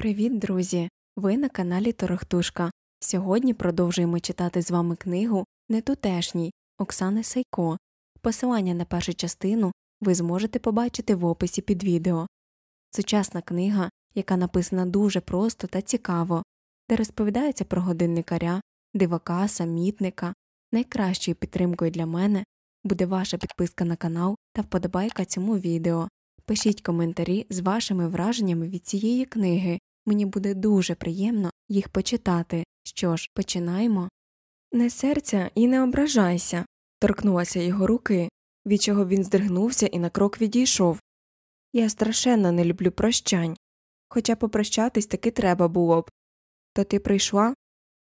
Привіт, друзі! Ви на каналі Торохтушка. Сьогодні продовжуємо читати з вами книгу Нетутешній Оксани Сайко. Посилання на першу частину ви зможете побачити в описі під відео. Сучасна книга, яка написана дуже просто та цікаво, де розповідається про годинникаря, дивака, самітника. Найкращою підтримкою для мене буде ваша підписка на канал та вподобайка цьому відео. Пишіть коментарі з вашими враженнями від цієї книги, мені буде дуже приємно їх почитати. Що ж, починаємо. Не серця і не ображайся, торкнулася його руки, від чого він здригнувся і на крок відійшов. Я страшенно не люблю прощань, хоча попрощатись таки треба було б. То ти прийшла?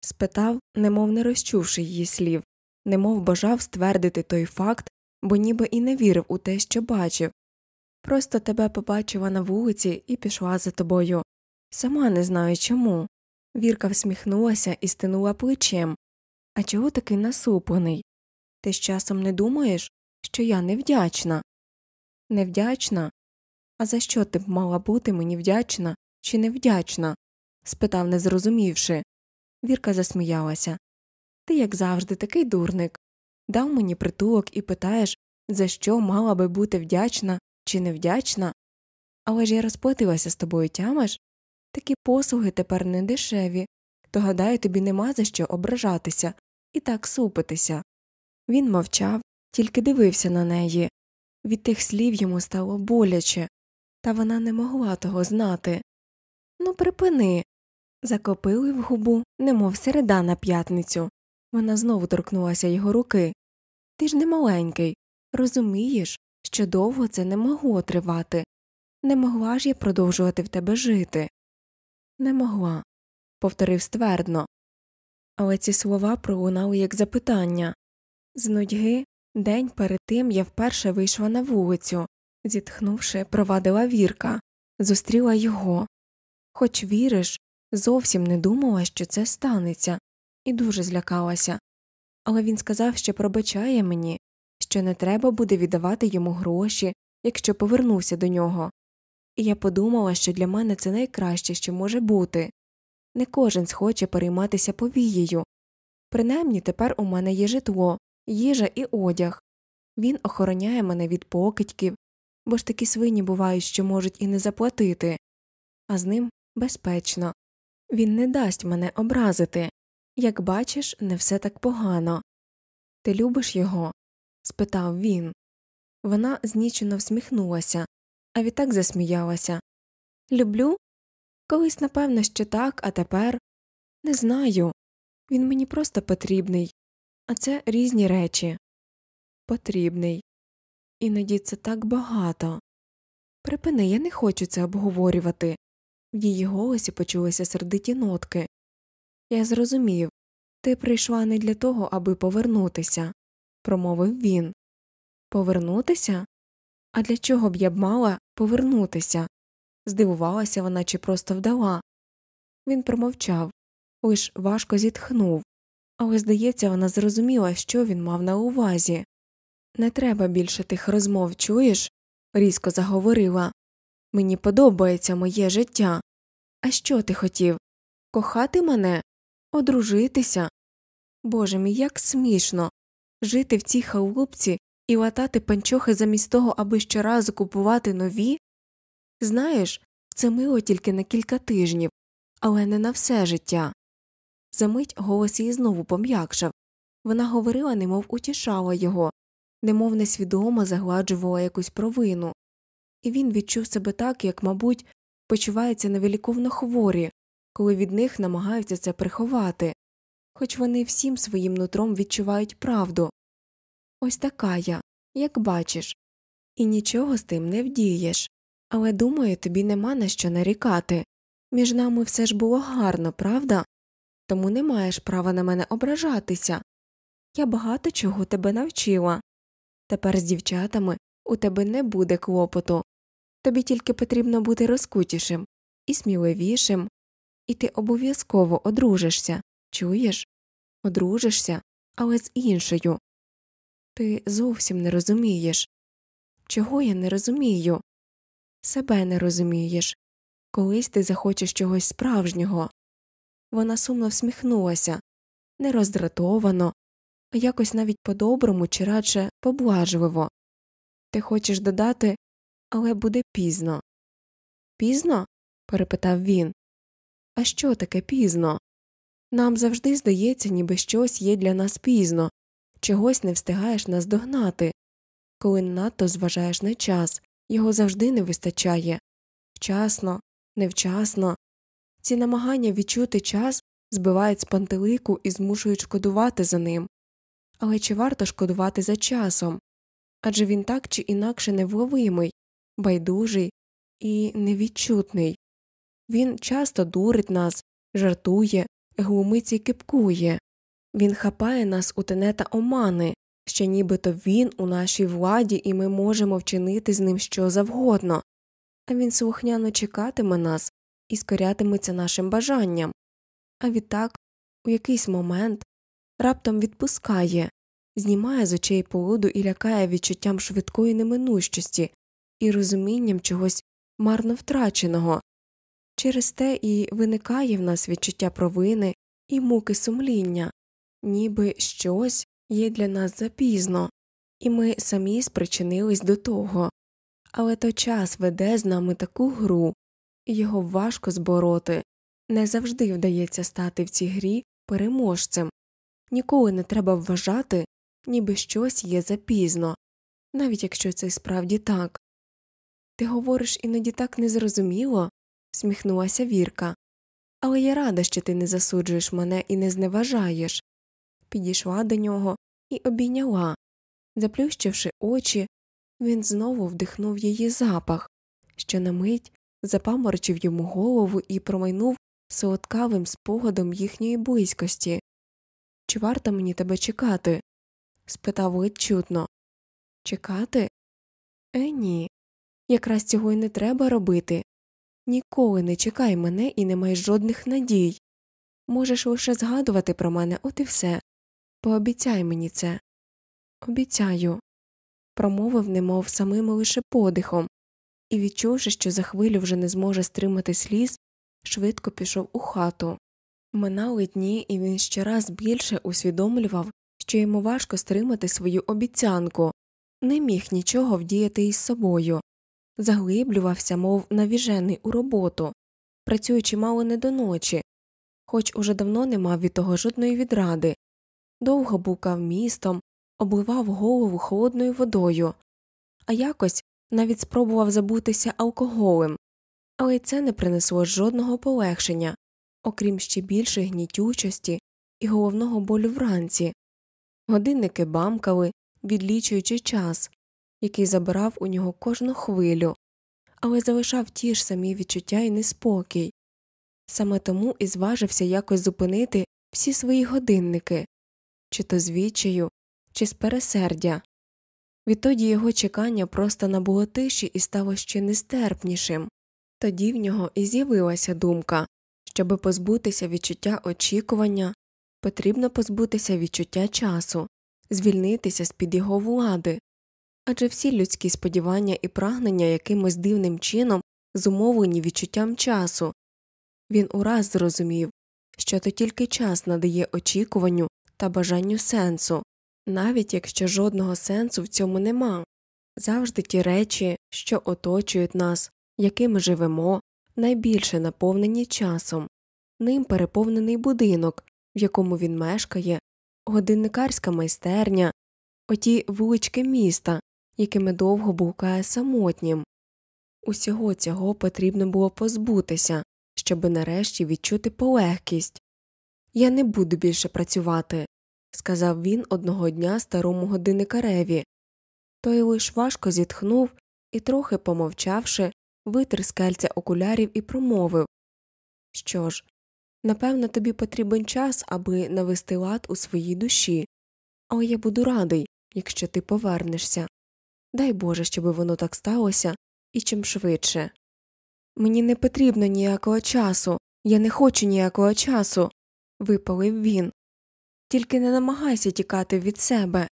спитав, немов не розчувши її слів, немов бажав ствердити той факт, бо ніби і не вірив у те, що бачив. Просто тебе побачила на вулиці і пішла за тобою. Сама не знаю чому. Вірка всміхнулася і стинула плечем. А чого такий насуплений? Ти з часом не думаєш, що я невдячна? Невдячна? А за що ти б мала бути мені вдячна чи невдячна? спитав, не зрозумівши. Вірка засміялася. Ти, як завжди, такий дурник. Дав мені притулок і питаєш, за що мала би бути вдячна чи невдячна? Але ж я розплатилася з тобою, тямиш? Такі послуги тепер не дешеві, то, гадаю, тобі нема за що ображатися і так супитися. Він мовчав, тільки дивився на неї. Від тих слів йому стало боляче, та вона не могла того знати. Ну, припини. Закопили в губу, немов середа на п'ятницю. Вона знову торкнулася його руки. Ти ж не маленький, розумієш, що довго це не могло тривати. Не могла ж я продовжувати в тебе жити. Не могла, повторив ствердно. Але ці слова пролунали як запитання. З нудьги, день перед тим я вперше вийшла на вулицю, зітхнувши, провадила вірка, зустріла його. Хоч віриш, зовсім не думала, що це станеться, і дуже злякалася. Але він сказав, що пробачає мені, що не треба буде віддавати йому гроші, якщо повернуся до нього. І я подумала, що для мене це найкраще, що може бути. Не кожен схоче перейматися повією. Принаймні тепер у мене є житло, їжа і одяг. Він охороняє мене від покидьків, бо ж такі свині бувають, що можуть і не заплатити, а з ним безпечно. Він не дасть мене образити. Як бачиш, не все так погано. Ти любиш його? спитав він. Вона знічено всміхнулася, а відтак засміялася. Люблю? Колись, напевно, що так, а тепер не знаю. Він мені просто потрібний, а це різні речі. Потрібний. Іноді це так багато. Припини, я не хочу це обговорювати. В її голосі почулися сердиті нотки. Я зрозумів ти прийшла не для того, аби повернутися, промовив він. Повернутися? А для чого б я б мала повернутися? Здивувалася вона чи просто вдала. Він промовчав, лиш важко зітхнув, але, здається, вона зрозуміла, що він мав на увазі. Не треба більше тих розмов, чуєш? різко заговорила. Мені подобається моє життя. А що ти хотів? Кохати мене? Одружитися? Боже мій, як смішно жити в цій халупці і латати панчохи замість того, аби щоразу купувати нові? Знаєш, це мило тільки на кілька тижнів, але не на все життя. Замить голос її знову пом'якшав. Вона говорила, немов утішала його, немов несвідомо загладжувала якусь провину, і він відчув себе так, як, мабуть, почуваються невеликовно хворі, коли від них намагаються це приховати, хоч вони всім своїм нутром відчувають правду. Ось така я, як бачиш, і нічого з тим не вдієш. Але думаю, тобі нема на що нарікати. Між нами все ж було гарно, правда? Тому не маєш права на мене ображатися. Я багато чого тебе навчила. Тепер з дівчатами у тебе не буде клопоту. Тобі тільки потрібно бути розкутішим і сміливішим, і ти обов'язково одружишся. Чуєш? Одружишся, але з іншою. Ти зовсім не розумієш. Чого я не розумію? Себе не розумієш. Колись ти захочеш чогось справжнього. Вона сумно всміхнулася, не роздратовано, а якось навіть по доброму чи радше поблажливо. Ти хочеш додати, але буде пізно. Пізно? перепитав він. А що таке пізно? Нам завжди здається, ніби щось є для нас пізно, чогось не встигаєш наздогнати. Коли надто зважаєш на час, його завжди не вистачає вчасно, невчасно. Ці намагання відчути час збивають з пантелику і змушують шкодувати за ним. Але чи варто шкодувати за часом? Адже він так чи інакше невловимий, байдужий і невідчутний. Він часто дурить нас, жартує, глумить і кипкує. Він хапає нас у тенета омани, що нібито він у нашій владі і ми можемо вчинити з ним що завгодно, а він слухняно чекатиме нас і скорятиметься нашим бажанням, а відтак у якийсь момент раптом відпускає, знімає з очей полуду і лякає відчуттям швидкої неминущості і розумінням чогось марно втраченого. Через те і виникає в нас відчуття провини і муки сумління, ніби щось є для нас запізно, і ми самі спричинились до того. Але то час веде з нами таку гру, і його важко збороти, не завжди вдається стати в цій грі переможцем, ніколи не треба вважати, ніби щось є запізно, навіть якщо це справді так. Ти говориш іноді так незрозуміло, сміхнулася Вірка, але я рада, що ти не засуджуєш мене і не зневажаєш. Підійшла до нього і обійняла. Заплющивши очі, він знову вдихнув її запах, що на мить запаморочив йому голову і промайнув солодкавим спогадом їхньої близькості. Чи варто мені тебе чекати? спитав ледь чутно. Чекати? Е, ні. Якраз цього й не треба робити. Ніколи не чекай мене і не май жодних надій. Можеш лише згадувати про мене, от і все. Пообіцяй мені це. Обіцяю. Промовив, немов самим лише подихом, і, відчувши, що за хвилю вже не зможе стримати сліз, швидко пішов у хату. Минали дні, і він щораз більше усвідомлював, що йому важко стримати свою обіцянку, не міг нічого вдіяти із собою, заглиблювався, мов навіжений у роботу, працюючи мало не до ночі, хоч уже давно не мав від того жодної відради, довго букав містом, обливав голову холодною водою, а якось навіть спробував забутися алкоголем, але це не принесло жодного полегшення, окрім ще більшої гнітючості і головного болю вранці. Годинники бамкали, відлічуючи час, який забирав у нього кожну хвилю, але залишав ті ж самі відчуття і неспокій. Саме тому і зважився якось зупинити всі свої годинники чи то з чи з пересердя. Відтоді його чекання просто набуло тиші і стало ще нестерпнішим. Тоді в нього і з'явилася думка щоби позбутися відчуття очікування, потрібно позбутися відчуття часу, звільнитися з під його влади, адже всі людські сподівання і прагнення якимось дивним чином зумовлені відчуттям часу. Він ураз зрозумів, що то тільки час надає очікуванню та бажанню сенсу, навіть якщо жодного сенсу в цьому нема, завжди ті речі, що оточують нас, якими живемо, найбільше наповнені часом, ним переповнений будинок, в якому він мешкає, годинникарська майстерня, оті вулички міста, якими довго блукає самотнім. Усього цього потрібно було позбутися, щоби нарешті відчути полегкість. Я не буду більше працювати, сказав він одного дня старому годинникареві. Той лиш важко зітхнув і, трохи помовчавши, витер скельця окулярів і промовив Що ж, напевно, тобі потрібен час, аби навести лад у своїй душі, але я буду радий, якщо ти повернешся. Дай Боже, щоби воно так сталося і чим швидше. Мені не потрібно ніякого часу, я не хочу ніякого часу, випалив він. Тільки не намагайся тікати від себе,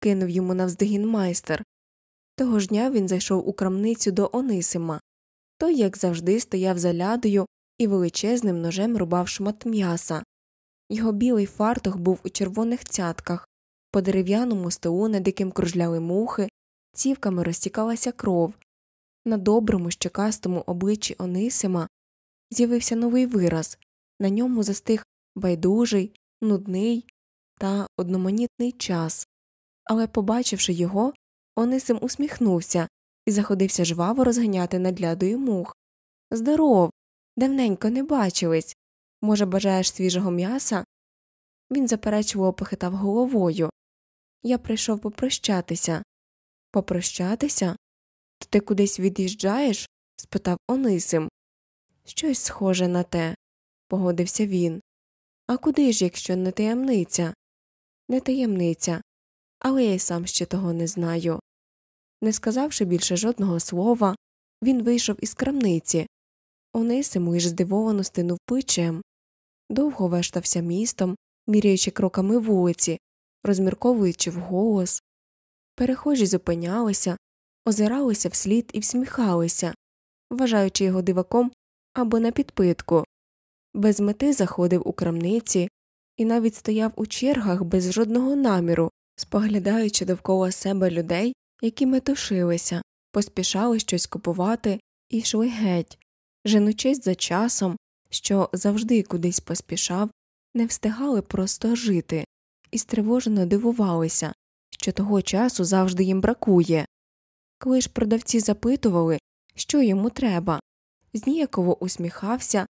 кинув йому навздогін майстер. Того ж дня він зайшов у крамницю до Онисима. Той, як завжди, стояв за лядою і величезним ножем рубав шмат м'яса. Його білий фартух був у червоних цятках, по дерев'яному столу над яким кружляли мухи, цівками розтікалася кров. На доброму, щекастому обличчі Онисима з'явився новий вираз на ньому застиг байдужий, нудний та одноманітний час. Але, побачивши його, Онисим усміхнувся і заходився жваво розганяти над лядою мух. Здоров, давненько не бачились. Може, бажаєш свіжого м'яса? Він заперечливо похитав головою. Я прийшов попрощатися. Попрощатися? То ти кудись від'їжджаєш? спитав Онисим. Щось схоже на те, погодився він. А куди ж, якщо не таємниця? Не таємниця, але я й сам ще того не знаю. Не сказавши більше жодного слова, він вийшов із крамниці. Онисим лиш здивовано стинув плечем. Довго вештався містом, міряючи кроками вулиці, розмірковуючи вголос. Перехожі зупинялися, озиралися вслід і всміхалися, вважаючи його диваком або на підпитку. Без мети заходив у крамниці і навіть стояв у чергах без жодного наміру, споглядаючи довкола себе людей, які метушилися, поспішали щось купувати і йшли геть, женучись за часом, що завжди кудись поспішав, не встигали просто жити, і стривожено дивувалися, що того часу завжди їм бракує. Коли ж продавці запитували, що йому треба, зніяково усміхався,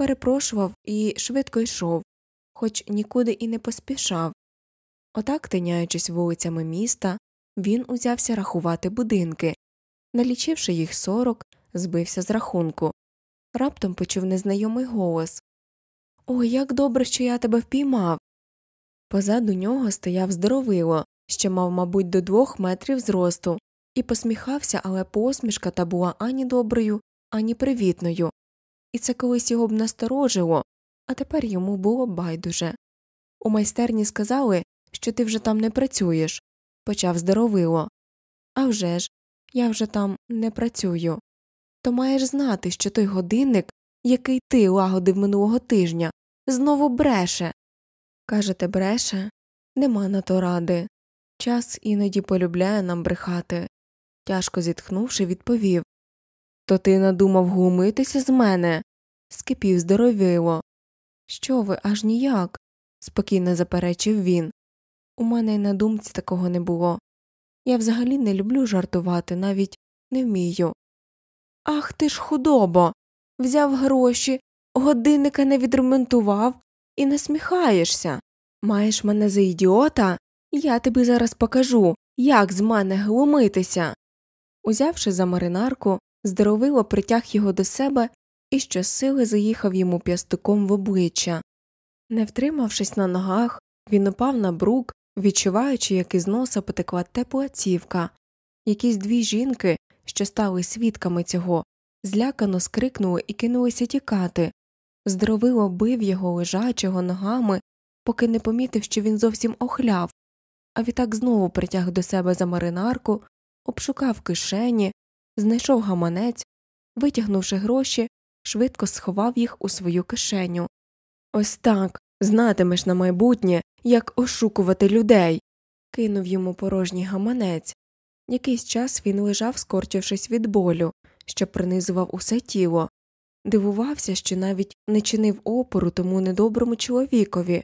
перепрошував і швидко йшов, хоч нікуди і не поспішав. Отак, тиняючись вулицями міста, він узявся рахувати будинки. Налічивши їх сорок, збився з рахунку. Раптом почув незнайомий голос Ой, як добре, що я тебе впіймав. Позаду нього стояв здоровило, що мав, мабуть, до двох метрів зросту, і посміхався, але посмішка та була ані доброю, ані привітною. І це колись його б насторожило, а тепер йому було байдуже. У майстерні сказали, що ти вже там не працюєш, почав здоровило. «А вже ж, я вже там не працюю. То маєш знати, що той годинник, який ти лагодив минулого тижня, знову бреше. Кажете, бреше? Нема на то ради. Час іноді полюбляє нам брехати. Тяжко зітхнувши, відповів То ти надумав глумитися з мене? скипів здоровило. Що ви аж ніяк? спокійно заперечив він. У мене й на думці такого не було. Я взагалі не люблю жартувати, навіть не вмію. Ах ти ж худобо. Взяв гроші, годинника не відремонтував і насміхаєшся. Маєш мене за ідіота? Я тобі зараз покажу, як з мене глумитися. Узявши за маринарку, здоровило притяг його до себе і щосили заїхав йому п'ястуком в обличчя. Не втримавшись на ногах, він упав на брук, відчуваючи, як із носа потекла тепла цівка. Якісь дві жінки, що стали свідками цього, злякано скрикнули і кинулися тікати. Здоровило бив його лежачого ногами, поки не помітив, що він зовсім охляв, а відтак знову притяг до себе за маринарку, обшукав кишені, знайшов гаманець, витягнувши гроші, швидко сховав їх у свою кишеню. Ось так знатимеш на майбутнє, як ошукувати людей. кинув йому порожній гаманець. Якийсь час він лежав, скорчившись від болю, що принизував усе тіло, дивувався, що навіть не чинив опору тому недоброму чоловікові,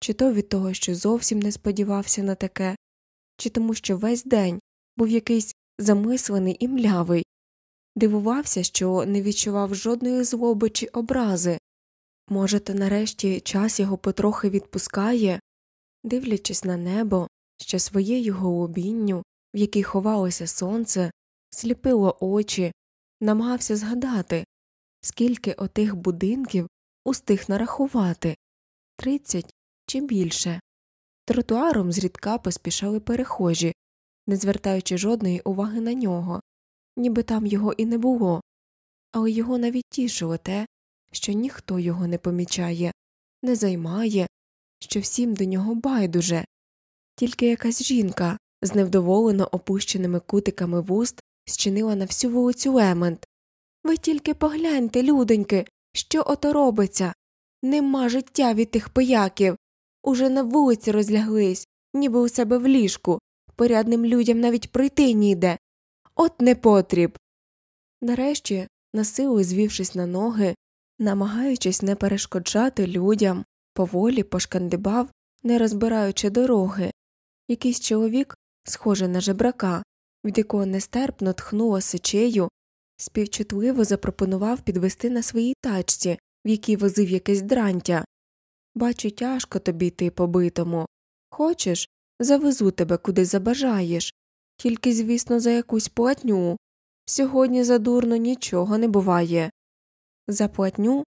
чи то від того, що зовсім не сподівався на таке, чи тому, що весь день був якийсь замислений і млявий, дивувався, що не відчував жодної злоби чи образи. Може, то нарешті час його потрохи відпускає, дивлячись на небо, що своєю голубінню, в якій ховалося сонце, сліпило очі, намагався згадати, скільки отих будинків устиг нарахувати тридцять чи більше. Тротуаром зрідка поспішали перехожі, не звертаючи жодної уваги на нього, ніби там його і не було, але його навіть тішило те, що ніхто його не помічає, не займає, що всім до нього байдуже, тільки якась жінка з невдоволено опущеними кутиками вуст зчинила на всю вулицю лемент. Ви тільки погляньте, людоньки, що ото робиться. Нема життя від тих пияків. Уже на вулиці розляглись, ніби у себе в ліжку. Порядним людям навіть пройти ніде. От не потріб. Нарешті, насилу звівшись на ноги, намагаючись не перешкоджати людям, поволі пошкандибав, не розбираючи дороги. Якийсь чоловік, схожий на жебрака, від якого нестерпно тхнуло сечею, співчутливо запропонував підвести на своїй тачці, в якій возив якесь дрантя. Бачу, тяжко тобі йти побитому. Хочеш, завезу тебе куди забажаєш, тільки, звісно, за якусь платню. Сьогодні задурно нічого не буває. За платню,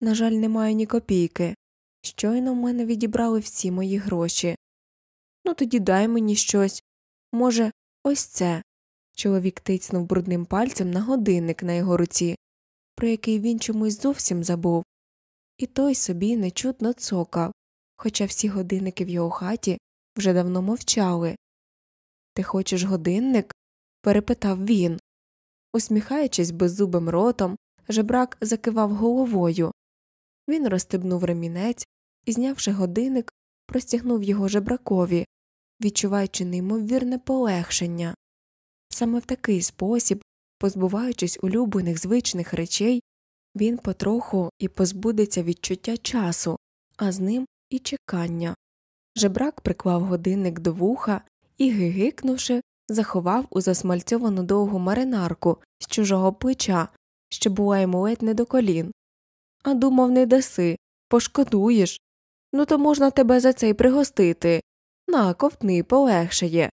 на жаль, немає ні копійки. Щойно в мене відібрали всі мої гроші. Ну, тоді дай мені щось. Може, ось це. Чоловік тицнув брудним пальцем на годинник на його руці, про який він чомусь зовсім забув, і той собі нечутно цокав, хоча всі годинники в його хаті вже давно мовчали. Ти хочеш годинник? перепитав він. Усміхаючись беззубим ротом, жебрак закивав головою. Він розстебнув ремінець і, знявши годинник, простягнув його жебракові, відчуваючи неймовірне полегшення. Саме в такий спосіб, позбуваючись улюблених звичних речей, він потроху і позбудеться відчуття часу, а з ним і чекання. Жебрак приклав годинник до вуха і, гигикнувши, заховав у засмальцьовану довгу маринарку з чужого плеча, що була йому ледь не до колін. А думав, не даси, пошкодуєш. Ну, то можна тебе за це й пригостити. На, ковтни, полегшає.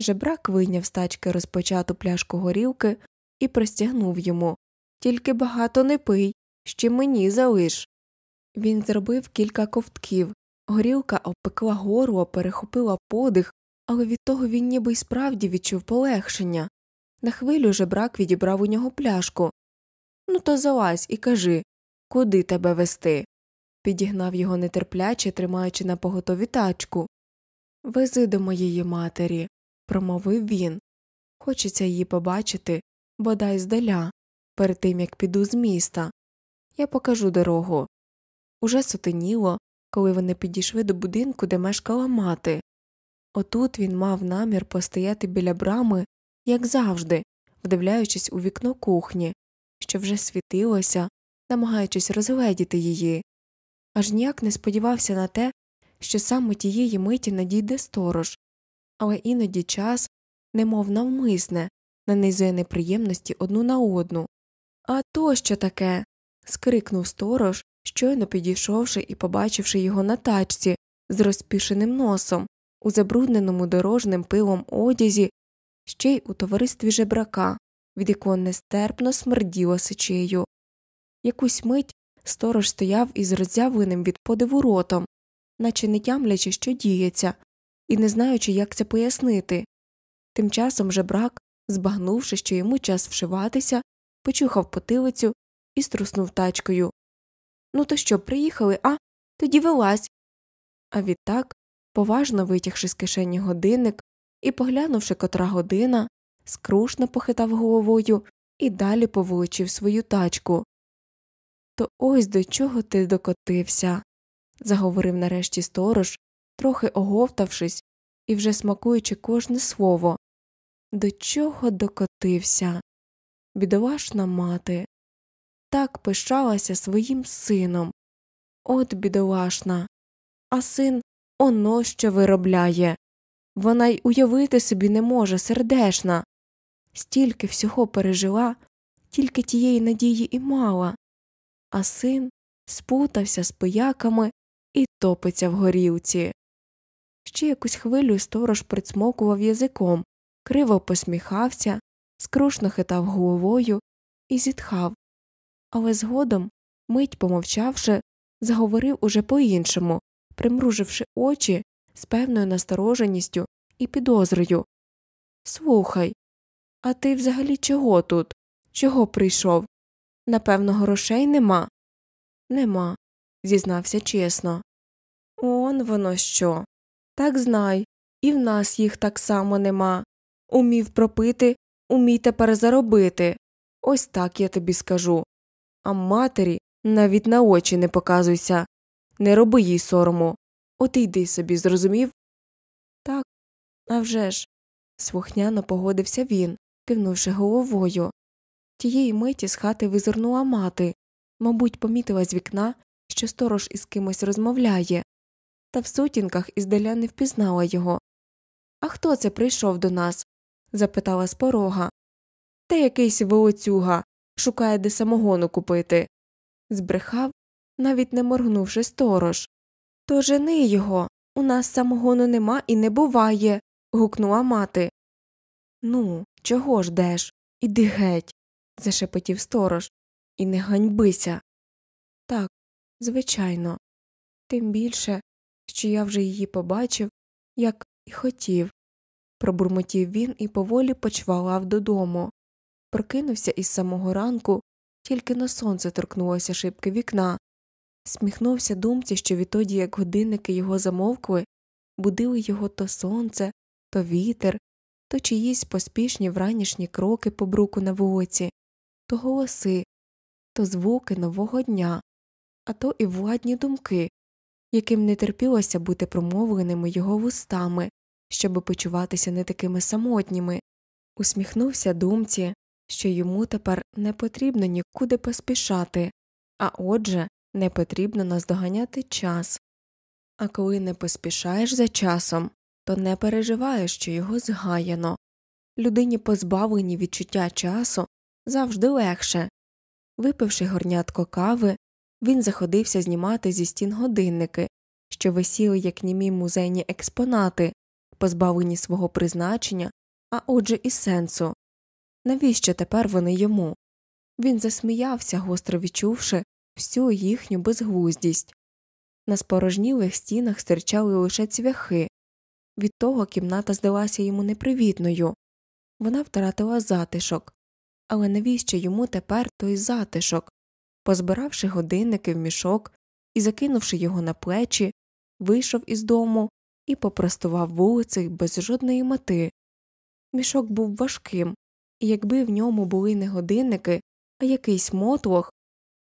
Жебрак вийняв з тачки розпочату пляшку горілки і простягнув йому. Тільки багато не пий, ще мені залиш. Він зробив кілька ковтків. Горілка обпекла горло, перехопила подих, але від того він ніби й справді відчув полегшення. На хвилю жебрак відібрав у нього пляшку. Ну, то залазь і кажи, куди тебе вести? Підігнав його нетерпляче, тримаючи на поготові тачку. Вези до моєї матері, промовив він. Хочеться її побачити, бодай здаля, перед тим як піду з міста. Я покажу дорогу. Уже сутеніло, коли вони підійшли до будинку, де мешкала мати. Отут він мав намір постояти біля брами, як завжди, вдивляючись у вікно кухні, що вже світилося, намагаючись розгледіти її, аж ніяк не сподівався на те, що саме тієї миті надійде сторож, але іноді час, немов навмисне, нанизує неприємності одну на одну. А то що таке. скрикнув сторож, щойно підійшовши і побачивши його на тачці з розпішеним носом, у забрудненому дорожним пилом одязі, ще й у товаристві жебрака, від якого нестерпно смерділо сечею. Якусь мить сторож стояв із роззявленим від подиву ротом, наче не тямлячи, що діється, і не знаючи, як це пояснити. Тим часом жебрак, збагнувши, що йому час вшиватися, почухав потилицю і струснув тачкою. Ну, то що, приїхали, а? Тоді вилазь. А відтак, поважно витягши з кишені годинник і поглянувши котра година, скрушно похитав головою і далі поволочив свою тачку. То ось до чого ти докотився, заговорив нарешті сторож, трохи оговтавшись і вже смакуючи кожне слово. До чого докотився? Бідолашна мати. Так пишалася своїм сином. От бідолашна. А син оно що виробляє. Вона й уявити собі не може сердешна. Стільки всього пережила, тільки тієї надії і мала. А син спутався з пияками і топиться в горілці. Ще якусь хвилю сторож прицмокував язиком, криво посміхався, скрушно хитав головою і зітхав, але згодом, мить помовчавши, заговорив уже по іншому, примруживши очі з певною настороженістю і підозрою. Слухай, а ти взагалі чого тут? Чого прийшов? Напевно, грошей нема? Нема, зізнався чесно. Он воно що. Так знай, і в нас їх так само нема. Умів пропити, умій тепер заробити. Ось так я тобі скажу. А матері навіть на очі не показуйся, не роби їй сорому. От йди собі, зрозумів? Так, а вже ж. слухняно погодився він, кивнувши головою. Тієї миті з хати визирнула мати, мабуть, помітила з вікна, що сторож із кимось розмовляє, та в сутінках іздаля не впізнала його. А хто це прийшов до нас? запитала з порога. Та якийсь волоцюга шукає де самогону купити. Збрехав, навіть не моргнувши сторож. То жени його. У нас самогону нема і не буває. гукнула мати. Ну, чого ждеш? Іди геть. зашепотів сторож. І не ганьбися. Так, звичайно. Тим більше, що я вже її побачив, як і хотів. Пробурмотів він і поволі почвалав додому. Прокинувся із самого ранку, тільки на сонце торкнулося шибки вікна, сміхнувся думці, що відтоді, як годинники його замовкли, будили його то сонце, то вітер, то чиїсь поспішні вранішні кроки по бруку на вулиці, то голоси, то звуки нового дня, а то і владні думки, яким не терпілося бути промовленими його вустами, щоби почуватися не такими самотніми, усміхнувся думці, що йому тепер не потрібно нікуди поспішати, а отже, не потрібно наздоганяти час. А коли не поспішаєш за часом, то не переживаєш, що його згаяно. Людині, позбавленій відчуття часу, завжди легше. Випивши горнятко кави, він заходився знімати зі стін годинники, що висіли як німі музейні експонати, позбавлені свого призначення, а отже і сенсу. Навіщо тепер вони йому? Він засміявся, гостро відчувши всю їхню безглуздість. На спорожнілих стінах стирчали лише цвяхи. Від того кімната здалася йому непривітною. Вона втратила затишок. Але навіщо йому тепер той затишок? Позбиравши годинники в мішок і закинувши його на плечі, вийшов із дому і попростував вулицею без жодної мети. Мішок був важким, і якби в ньому були не годинники, а якийсь мотлох,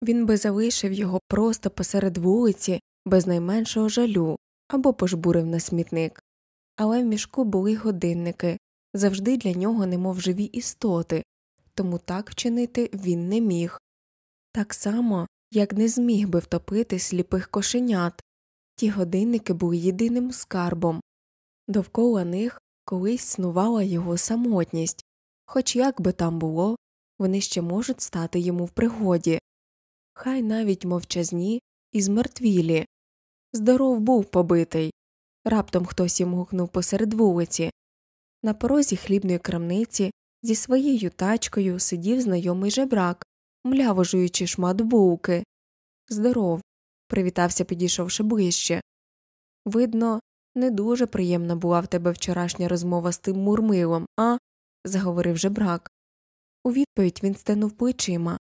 він би залишив його просто посеред вулиці без найменшого жалю або пожбурив на смітник. Але в мішку були годинники завжди для нього, немов живі істоти, тому так вчинити він не міг. Так само, як не зміг би втопити сліпих кошенят, ті годинники були єдиним скарбом, довкола них колись снувала його самотність, хоч як би там було, вони ще можуть стати йому в пригоді. Хай навіть мовчазні і змертвілі. Здоров був побитий. Раптом хтось йому гукнув посеред вулиці. На порозі хлібної крамниці зі своєю тачкою сидів знайомий жебрак, мляво жуючи шмат булки. Здоров, привітався, підійшовши ближче. Видно, не дуже приємна була в тебе вчорашня розмова з тим мурмилом, а? Заговорив жебрак. У відповідь він стенув плечима.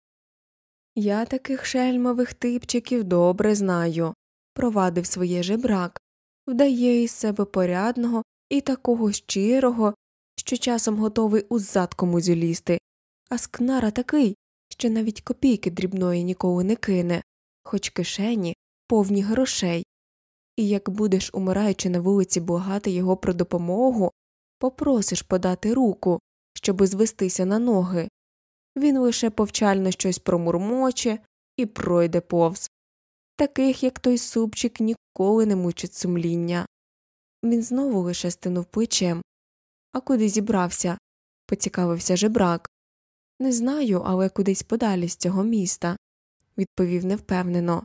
Я таких шельмових типчиків добре знаю, провадив своє жебрак, вдає із себе порядного і такого щирого, що часом готовий у зад комусь лізти, а скнара такий, що навіть копійки дрібної ніколи не кине, хоч кишені повні грошей. І як будеш, умираючи на вулиці, благати його про допомогу, попросиш подати руку, щоби звестися на ноги. Він лише повчально щось промурмоче і пройде повз. Таких, як той супчик, ніколи не мучить сумління. Він знову лише стинув плечем. А куди зібрався? поцікавився жебрак. Не знаю, але кудись подалі з цього міста, відповів невпевнено.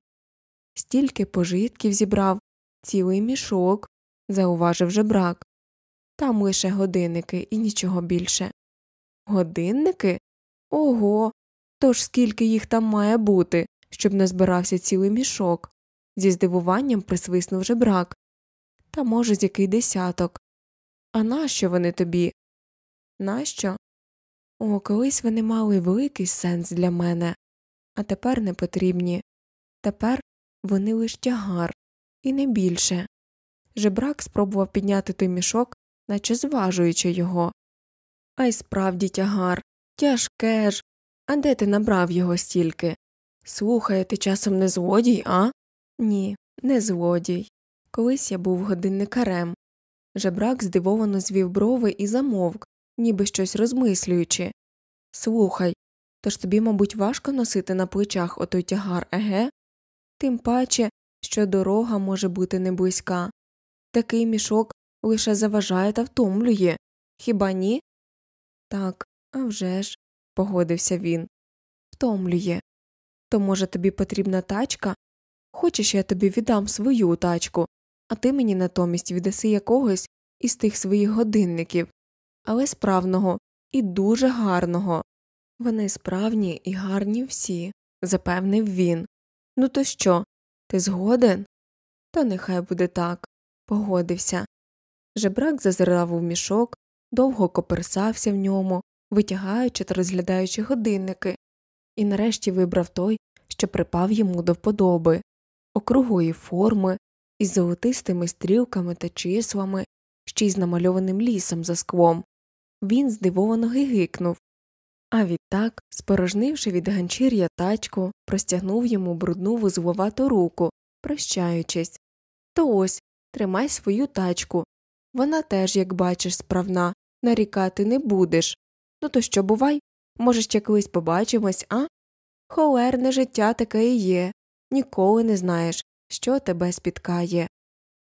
Стільки пожитків зібрав, цілий мішок, зауважив жебрак. Там лише годинники і нічого більше. Годинники? Ого. Тож скільки їх там має бути, щоб не збирався цілий мішок. Зі здивуванням присвиснув жебрак. Та, може, з який десяток. А нащо вони тобі? Нащо? О, колись вони мали великий сенс для мене, а тепер не потрібні. Тепер вони лиш тягар, і не більше. Жебрак спробував підняти той мішок, наче зважуючи його. А й справді тягар, тяжке ж. А де ти набрав його стільки? Слухай, ти часом не злодій, а? Ні, не злодій. Колись я був годинникарем. Жебрак здивовано звів брови і замовк, ніби щось розмислюючи. Слухай, тож тобі, мабуть, важко носити на плечах отой тягар, еге? Тим паче, що дорога може бути не близька. Такий мішок лише заважає та втомлює. Хіба ні? Так, а вже ж, погодився він. Втомлює. То, може, тобі потрібна тачка? Хочеш, я тобі віддам свою тачку, а ти мені натомість віддаси якогось із тих своїх годинників, але справного і дуже гарного. Вони справні і гарні всі, запевнив він. Ну, то що? Ти згоден? Та нехай буде так, погодився. Жебрак зазирав у мішок, довго коперсався в ньому, витягаючи та розглядаючи годинники, і нарешті вибрав той, що припав йому до вподоби, округлої форми, із золотистими стрілками та числами, ще й з намальованим лісом за склом. Він здивовано гигикнув. А відтак, спорожнивши від ганчір'я тачку, простягнув йому брудну вузловату руку, прощаючись. То ось тримай свою тачку. Вона теж, як бачиш, справна, нарікати не будеш. Ну то що, бувай? Може, ще колись побачимось, а? Холерне життя таке і є. Ніколи не знаєш, що тебе спіткає.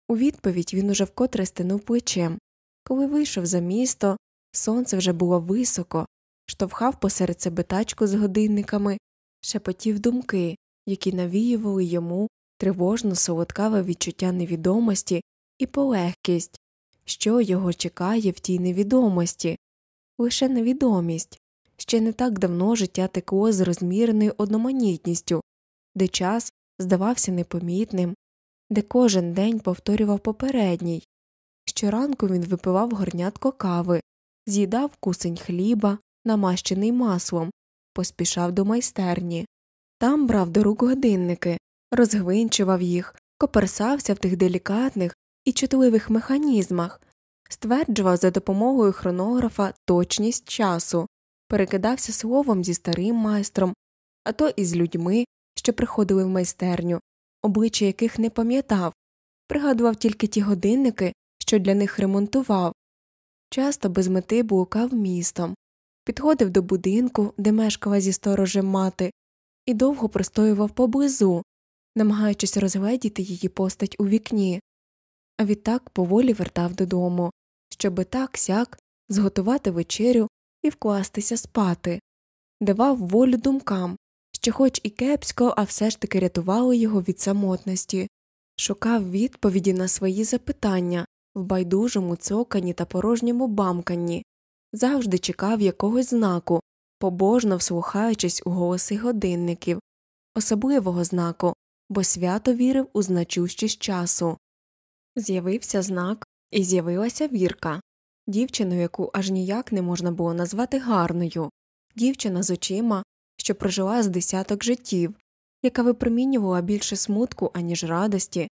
У відповідь він уже вкотре стинув плечем. Коли вийшов за місто, сонце вже було високо, штовхав посеред себе тачку з годинниками, шепотів думки, які навіювали йому тривожно солодкаве відчуття невідомості і полегкість, що його чекає в тій невідомості, лише невідомість. Ще не так давно життя текло з розміреною одноманітністю, де час здавався непомітним, де кожен день повторював попередній. Щоранку він випивав горнятко кави, з'їдав кусень хліба, намащений маслом, поспішав до майстерні. Там брав до рук годинники, розгвинчував їх, коперсався в тих делікатних і чутливих механізмах, стверджував за допомогою хронографа точність часу, перекидався словом зі старим майстром, а то і з людьми, що приходили в майстерню, обличчя яких не пам'ятав, пригадував тільки ті годинники, що для них ремонтував. Часто без мети блукав містом, підходив до будинку, де мешкала зі сторожем мати, і довго простоював поблизу, намагаючись розгледіти її постать у вікні, а відтак поволі вертав додому, щоби так сяк зготувати вечерю і вкластися спати, давав волю думкам, що, хоч і кепсько, а все ж таки рятували його від самотності, шукав відповіді на свої запитання в байдужому цоканні та порожньому бамканні, завжди чекав якогось знаку, побожно вслухаючись у голоси годинників, особливого знаку, бо свято вірив у значущість часу. З'явився знак, і з'явилася вірка, дівчину, яку аж ніяк не можна було назвати гарною, дівчина з очима, що прожила з десяток життів, яка випромінювала більше смутку, аніж радості,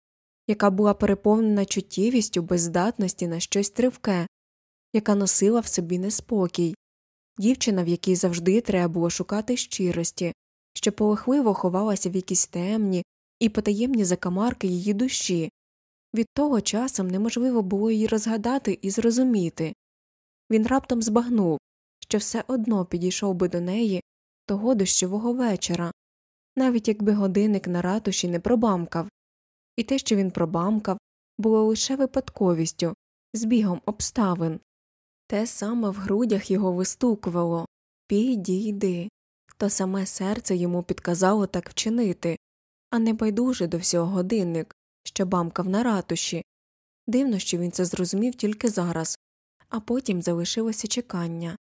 яка була переповнена чуттєвістю безздатності на щось тривке, яка носила в собі неспокій, дівчина, в якій завжди треба було шукати щирості, що полохливо ховалася в якісь темні і потаємні закамарки її душі. Від того часом неможливо було її розгадати і зрозуміти. Він раптом збагнув, що все одно підійшов би до неї того дощового вечора, навіть якби годинник на ратуші не пробамкав, і те, що він пробамкав, було лише випадковістю, збігом обставин. Те саме в грудях його вистукувало Підійди. То саме серце йому підказало так вчинити, а не байдуже до всього годинник, що бамкав на ратуші. Дивно, що він це зрозумів тільки зараз, а потім залишилося чекання.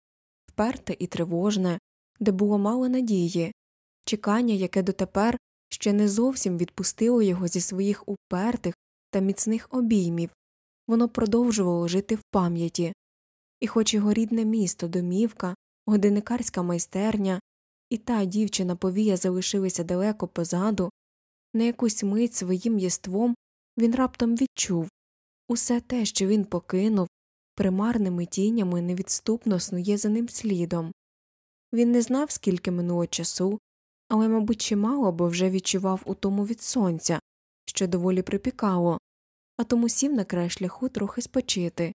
Вперте і тривожне, де було мало надії, чекання, яке дотепер ще не зовсім відпустило його зі своїх упертих та міцних обіймів, воно продовжувало жити в пам'яті, і, хоч його рідне місто, домівка, годинникарська майстерня, і та дівчина повія залишилися далеко позаду, на якусь мить своїм єством він раптом відчув усе те, що він покинув, примарними тінями невідступно снує за ним слідом. Він не знав, скільки минуло часу, але, мабуть, чимало, бо вже відчував утому від сонця, що доволі припікало, а тому сів на край шляху трохи спочити.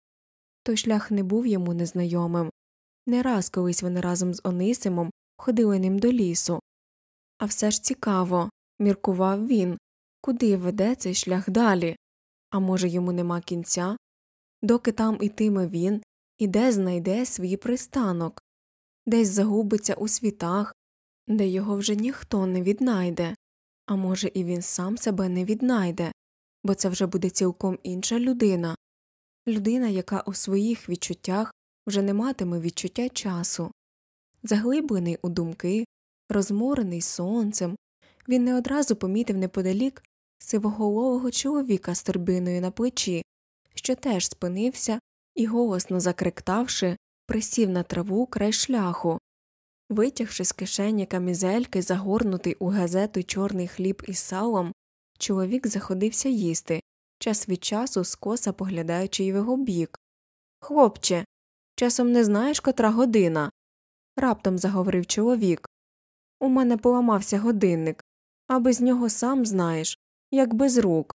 Той шлях не був йому незнайомим. Не раз колись вони разом з Онисимом ходили ним до лісу. А все ж цікаво, міркував він, куди веде цей шлях далі. А може, йому нема кінця? Доки там ітиме він, і де знайде свій пристанок, десь загубиться у світах, де його вже ніхто не віднайде, а може, і він сам себе не віднайде, бо це вже буде цілком інша людина, людина, яка у своїх відчуттях вже не матиме відчуття часу. Заглиблений у думки, розморений сонцем, він не одразу помітив неподалік сивоголового чоловіка з торбиною на плечі, що теж спинився і, голосно закриктавши, присів на траву край шляху. Витягши з кишені камізельки, загорнутий у газету чорний хліб із салом, чоловік заходився їсти, час від часу скоса поглядаючи в його бік. Хлопче, часом не знаєш, котра година. раптом заговорив чоловік. У мене поламався годинник, а без нього сам знаєш, як без рук.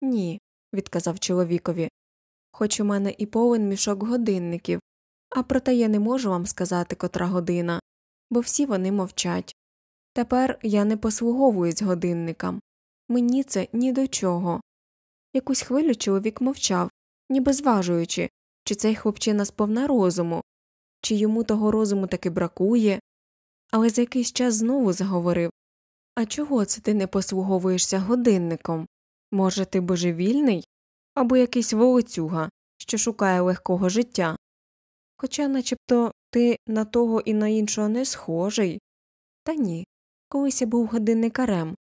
Ні, відказав чоловікові. Хоч у мене і повен мішок годинників, а проте я не можу вам сказати, котра година, бо всі вони мовчать. Тепер я не послуговуюсь годинникам. Мені це ні до чого. Якусь хвилю чоловік мовчав, ніби зважуючи, чи цей хлопчина сповна розуму, чи йому того розуму таки бракує, але за якийсь час знову заговорив А чого це ти не послуговуєшся годинником? Може, ти божевільний? Або якийсь волоцюга, що шукає легкого життя. Хоча начебто ти на того і на іншого не схожий. Та ні, колись я був годинникарем,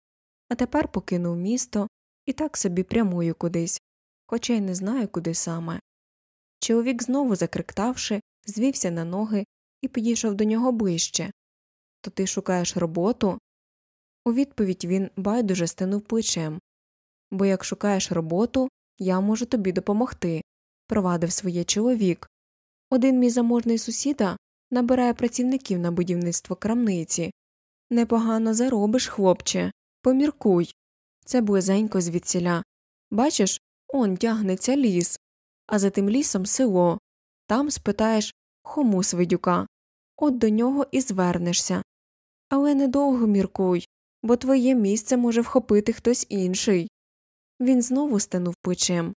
а тепер покинув місто і так собі прямую кудись, хоча й не знаю, куди саме. Чоловік, знову закриктавши, звівся на ноги і підійшов до нього ближче. То ти шукаєш роботу? У відповідь він байдуже стенув плечем. Бо як шукаєш роботу, я можу тобі допомогти, провадив своє чоловік. Один мій заможний сусіда набирає працівників на будівництво крамниці. Непогано заробиш, хлопче, поміркуй. Це близенько звідсіля. Бачиш, он тягнеться ліс, а за тим лісом село. Там спитаєш хому свидюка. От до нього і звернешся. Але недовго міркуй, бо твоє місце може вхопити хтось інший. Він знову стенув плечем.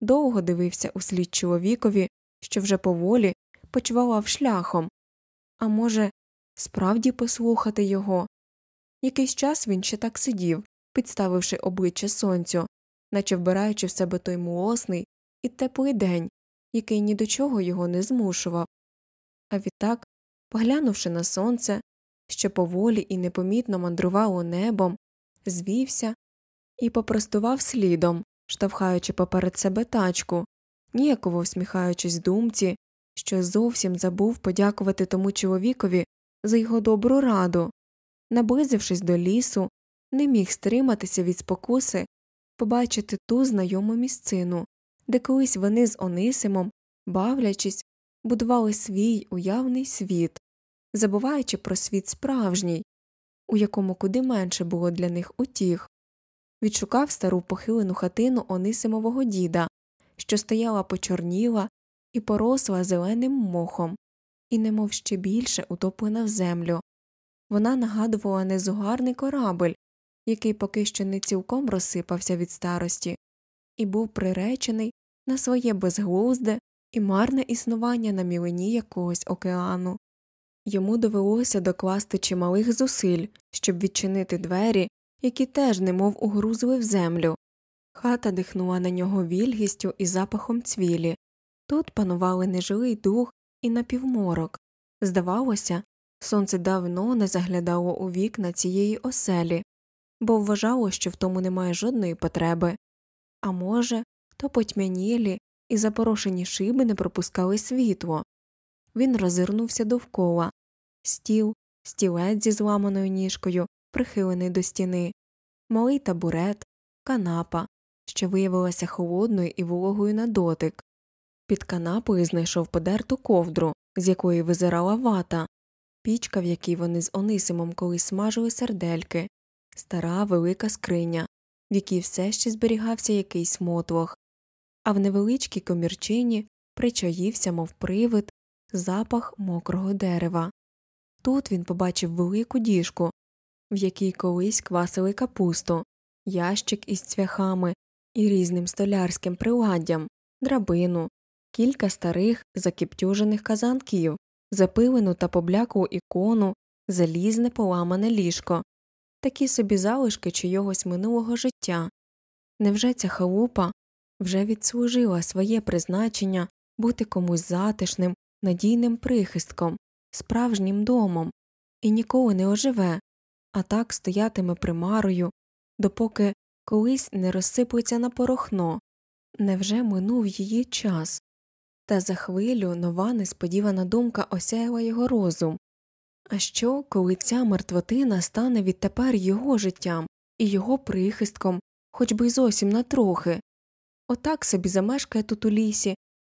Довго дивився у слід чоловікові, що вже поволі почвалав шляхом. А може, справді послухати його. Якийсь час він ще так сидів, підставивши обличчя сонцю, наче вбираючи в себе той млосний і теплий день, який ні до чого його не змушував. А відтак, поглянувши на сонце, що поволі і непомітно мандрувало небом, звівся і попростував слідом, штовхаючи поперед себе тачку, ніяково всміхаючись думці, що зовсім забув подякувати тому чоловікові за його добру раду. Наблизившись до лісу, не міг стриматися від спокуси побачити ту знайому місцину, де колись вони з Онисимом, бавлячись, будували свій уявний світ, забуваючи про світ справжній, у якому куди менше було для них утіх. Відшукав стару похилену хатину Онисимового діда, що стояла почорніла і поросла зеленим мохом, і немов ще більше утоплена в землю. Вона нагадувала незугарний корабель, який поки що не цілком розсипався від старості, і був приречений на своє безглузде і марне існування на мілині якогось океану. Йому довелося докласти чималих зусиль, щоб відчинити двері, які теж немов угрузли в землю. Хата дихнула на нього вільгістю і запахом цвілі. Тут панували нежилий дух і напівморок. Здавалося, сонце давно не заглядало у вікна цієї оселі, бо вважало, що в тому немає жодної потреби. А може, то потьмянілі і запорошені шиби не пропускали світло. Він роззирнувся довкола стіл, стілець зі зламаною ніжкою, прихилений до стіни, малий табурет, канапа, що виявилася холодною і вологою на дотик. Під канапою знайшов подерту ковдру, з якої визирала вата. пічка, в якій вони з Онисимом колись смажили сердельки, стара велика скриня, в якій все ще зберігався якийсь мотлох, а в невеличкій комірчині причаївся, мов привид, запах мокрого дерева. Тут він побачив велику діжку, в якій колись квасили капусту, ящик із цвяхами і різним столярським приладдям, драбину, кілька старих закіптюжених казанків, запилену та побляклу ікону, залізне поламане ліжко, такі собі залишки чийогось минулого життя. Невже ця халупа вже відслужила своє призначення бути комусь затишним, надійним прихистком, справжнім домом, і ніколи не оживе, а так стоятиме примарою, допоки колись не розсиплеться на порохно. Невже минув її час? Та за хвилю нова несподівана думка осяяла його розум. А що, коли ця мертвотина стане відтепер його життям і його прихистком, хоч би й зовсім на трохи? Отак собі замешкає тут у лісі,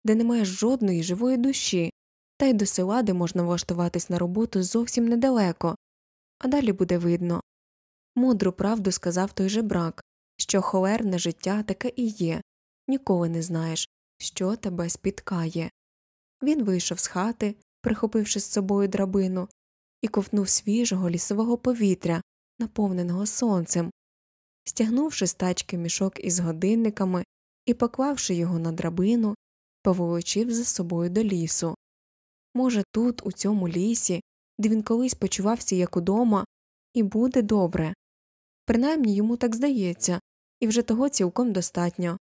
де немає жодної живої душі, та й до села, де можна влаштуватись на роботу зовсім недалеко, а далі буде видно. Мудру правду сказав той же брак, що холерне життя таке і є, ніколи не знаєш, що тебе спіткає. Він вийшов з хати, прихопивши з собою драбину, і ковтнув свіжого лісового повітря, наповненого сонцем. Стягнувши з тачки мішок із годинниками і поклавши його на драбину, поволочив за собою до лісу. Може, тут, у цьому лісі, де він колись почувався як удома, і буде добре. Принаймні йому так здається, і вже того цілком достатньо.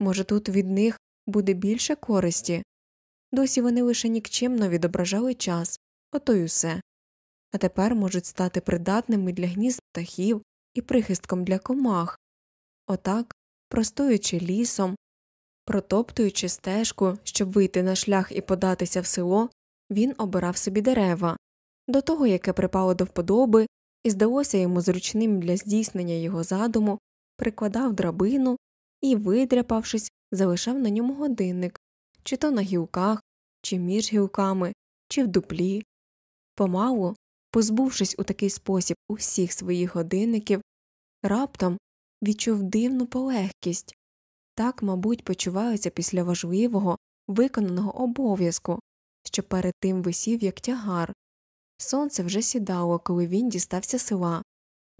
Може, тут від них буде більше користі. Досі вони лише нікчемно відображали час, ото й усе, а тепер можуть стати придатними для гнізд птахів і прихистком для комах. Отак, простоючи лісом, протоптуючи стежку, щоб вийти на шлях і податися в село, він обирав собі дерева, до того, яке припало до вподоби, і здалося йому зручним для здійснення його задуму, прикладав драбину і, видряпавшись, залишав на ньому годинник, чи то на гілках, чи між гілками, чи в дуплі. Помалу, позбувшись у такий спосіб усіх своїх годинників, раптом відчув дивну полегкість так, мабуть, почуваються після важливого, виконаного обов'язку, що перед тим висів як тягар. Сонце вже сідало, коли він дістався села,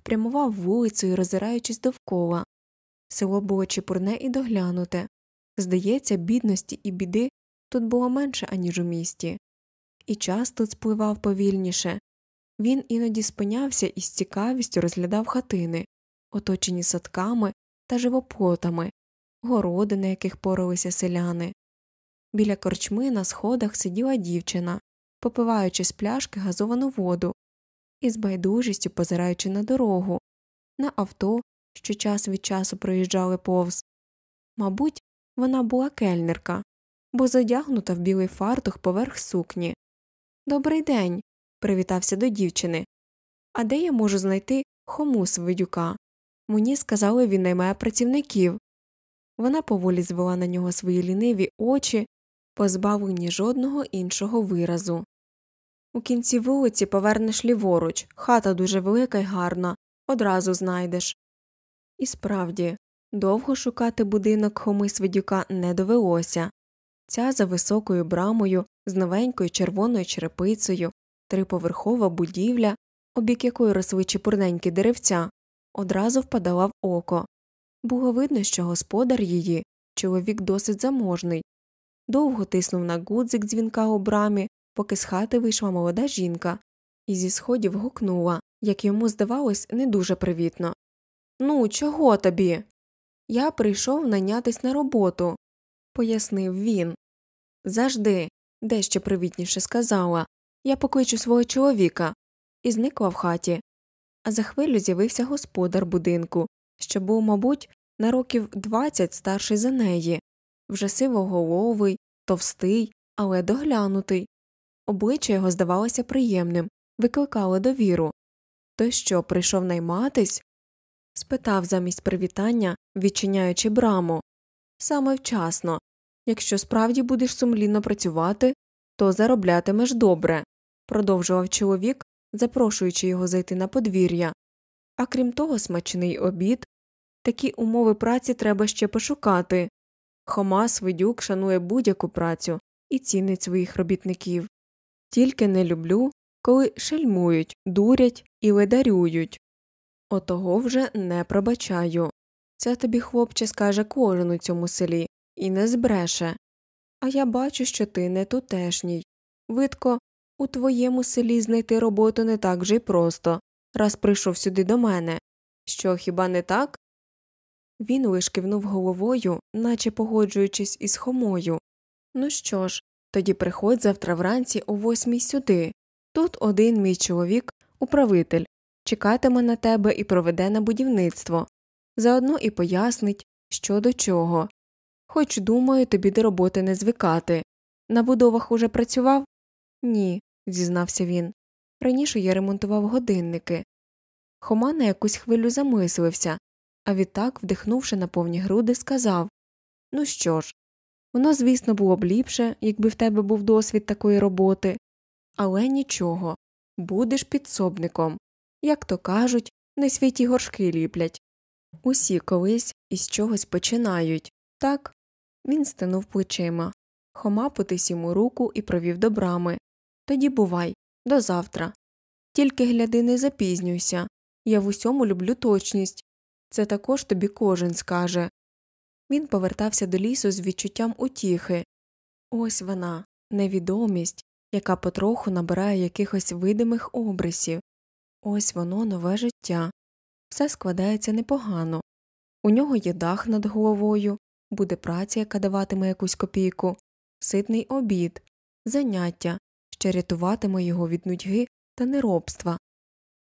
прямував вулицею, роззираючись довкола. Село було чепурне і доглянуте. Здається, бідності і біди тут було менше, аніж у місті, і час тут спливав повільніше. Він іноді спинявся і з цікавістю розглядав хатини, оточені садками та живоплотами, городи, на яких поралися селяни. Біля корчми на сходах сиділа дівчина, попиваючи з пляшки газовану воду і з байдужістю позираючи на дорогу, на авто, що час від часу проїжджали повз. Мабуть, вона була кельнерка, бо задягнута в білий фартух поверх сукні. Добрий день. привітався до дівчини. А де я можу знайти хомус видюка? Мені сказали, він наймає працівників. Вона поволі звела на нього свої ліниві очі, позбавлені жодного іншого виразу. У кінці вулиці повернеш ліворуч, хата дуже велика й гарна, одразу знайдеш. І справді, довго шукати будинок Хоми Свидюка не довелося. Ця за високою брамою з новенькою червоною черепицею, триповерхова будівля, обік якої росли чепурненькі деревця, одразу впадала в око. Було видно, що господар її, чоловік досить заможний, довго тиснув на гудзик дзвінка у брамі, поки з хати вийшла молода жінка, і зі сходів гукнула, як йому здавалось, не дуже привітно. Ну, чого тобі? Я прийшов нанятись на роботу, пояснив він. Завжди, дещо привітніше сказала. Я покличу свого чоловіка, і зникла в хаті. А за хвилю з'явився господар будинку, що був, мабуть, на років двадцять старший за неї, вже сивоголовий, товстий, але доглянутий. Обличчя його здавалося приємним, викликало довіру. То що, прийшов найматись? спитав замість привітання, відчиняючи браму. Саме вчасно. Якщо справді будеш сумлінно працювати, то зароблятимеш добре. продовжував чоловік, запрошуючи його зайти на подвір'я. А крім того, смачний обід. Такі умови праці треба ще пошукати. Хома Свидюк шанує будь-яку працю і цінить своїх робітників. Тільки не люблю, коли шельмують, дурять і ледарюють. Отого вже не пробачаю. Це тобі, хлопче, скаже кожен у цьому селі і не збреше. А я бачу, що ти не тутешній. Видко, у твоєму селі знайти роботу не так же й просто, раз прийшов сюди до мене. Що, хіба не так? Він лиш кивнув головою, наче погоджуючись із хомою. Ну що ж, тоді приходь завтра вранці о восьмій сюди. Тут один мій чоловік, управитель, чекатиме на тебе і проведе на будівництво, заодно і пояснить, що до чого. Хоч, думаю, тобі до роботи не звикати. На будовах уже працював? Ні, зізнався він. Раніше я ремонтував годинники. Хома на якусь хвилю замислився, а відтак, вдихнувши на повні груди, сказав Ну що ж, воно, звісно, було б ліпше, якби в тебе був досвід такої роботи, але нічого будеш підсобником. Як то кажуть, на світі горшки ліплять. Усі колись із чогось починають. Так, він стинув плечима. Хома потис йому руку і провів до брами. Тоді бувай, до завтра. Тільки гляди, не запізнюйся. Я в усьому люблю точність. Це також тобі кожен скаже. Він повертався до лісу з відчуттям утіхи. Ось вона, невідомість, яка потроху набирає якихось видимих обрисів. Ось воно нове життя. Все складається непогано. У нього є дах над головою, буде праця, яка даватиме якусь копійку, ситний обід, заняття, що рятуватиме його від нудьги та неробства.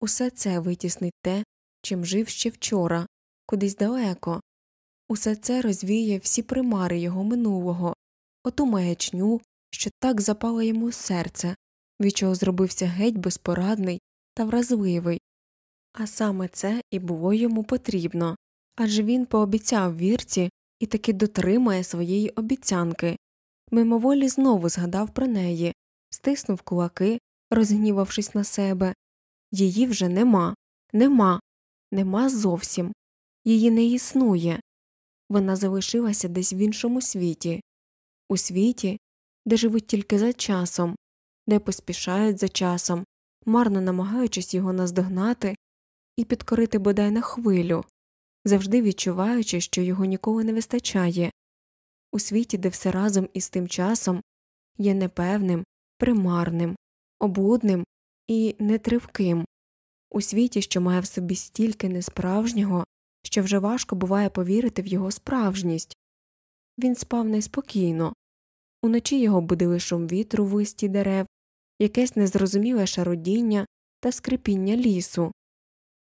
Усе це витіснить те, чим жив ще вчора, кудись далеко. Усе це розвіє всі примари його минулого, оту маячню, що так запала йому серце, від чого зробився геть безпорадний та вразливий. А саме це і було йому потрібно адже він пообіцяв вірці і таки дотримає своєї обіцянки. Мимоволі знову згадав про неї, стиснув кулаки, розгнівавшись на себе. Її вже нема, нема, нема зовсім, її не існує. Вона залишилася десь в іншому світі, у світі, де живуть тільки за часом, де поспішають за часом, марно намагаючись його наздогнати і підкорити бодай на хвилю, завжди відчуваючи, що його ніколи не вистачає, у світі, де все разом із тим часом є непевним, примарним, облудним і нетривким, у світі, що має в собі стільки несправжнього, що вже важко буває повірити в його справжність. Він спав неспокійно, уночі його будили шум вітру в листі дерев, якесь незрозуміле шародіння та скрипіння лісу,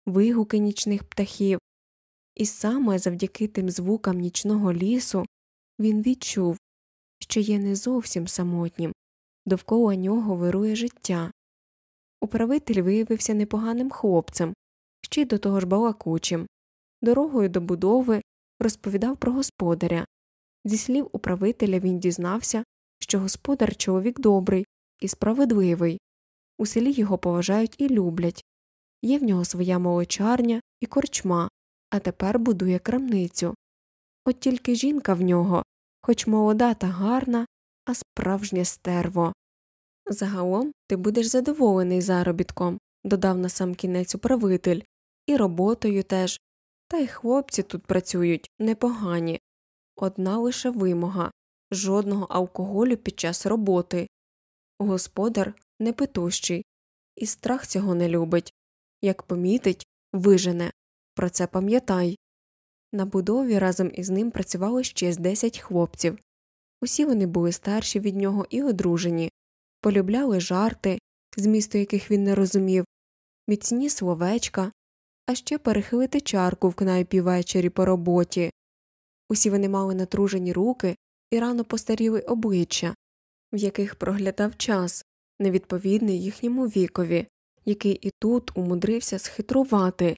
вигуки нічних птахів, і саме завдяки тим звукам нічного лісу він відчув, що є не зовсім самотнім, довкола нього вирує життя. Управитель виявився непоганим хлопцем, ще й до того ж балакучим, дорогою до будови розповідав про господаря. Зі слів управителя він дізнався, що господар чоловік добрий і справедливий, у селі його поважають і люблять, є в нього своя молочарня і корчма, а тепер будує крамницю. От тільки жінка в нього, хоч молода та гарна, а справжнє стерво. Загалом ти будеш задоволений заробітком, додав на сам кінець управитель, і роботою теж, та й хлопці тут працюють непогані. Одна лише вимога жодного алкоголю під час роботи. Господар непитущий, і страх цього не любить. Як помітить, вижене. Про це пам'ятай. На будові разом із ним працювало ще з десять хлопців. Усі вони були старші від нього і одружені, полюбляли жарти, змісту яких він не розумів, міцні словечка, а ще перехилити чарку в кнайпі ввечері по роботі. Усі вони мали натружені руки і рано постаріли обличчя, в яких проглядав час, невідповідний їхньому вікові, який і тут умудрився схитрувати.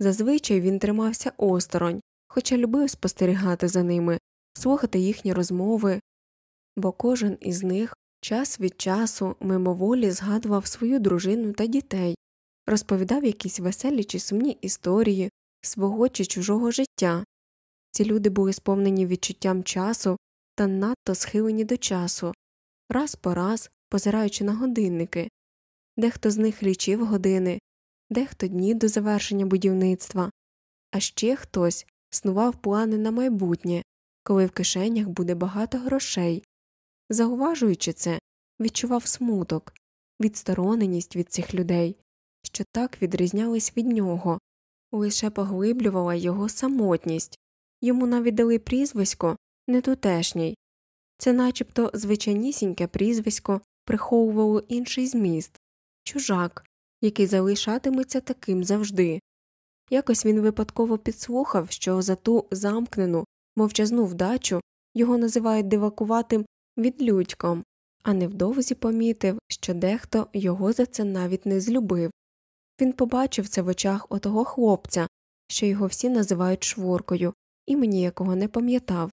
Зазвичай він тримався осторонь, хоча любив спостерігати за ними, слухати їхні розмови, бо кожен із них Час від часу мимоволі згадував свою дружину та дітей, розповідав якісь веселі чи сумні історії свого чи чужого життя. Ці люди були сповнені відчуттям часу та надто схилені до часу, раз по раз позираючи на годинники. Дехто з них лічив години, дехто дні до завершення будівництва, а ще хтось снував плани на майбутнє, коли в кишенях буде багато грошей. Зауважуючи це, відчував смуток, відстороненість від цих людей, що так відрізнялись від нього, лише поглиблювала його самотність, йому навіть дали прізвисько нетутешній. Це начебто звичайнісіньке прізвисько приховувало інший зміст чужак, який залишатиметься таким завжди. Якось він випадково підслухав, що за ту замкнену, мовчазну вдачу його називають дивакуватим відлюдьком, а невдовзі помітив, що дехто його за це навіть не злюбив. Він побачив це в очах отого хлопця, що його всі називають шворкою, імені якого не пам'ятав.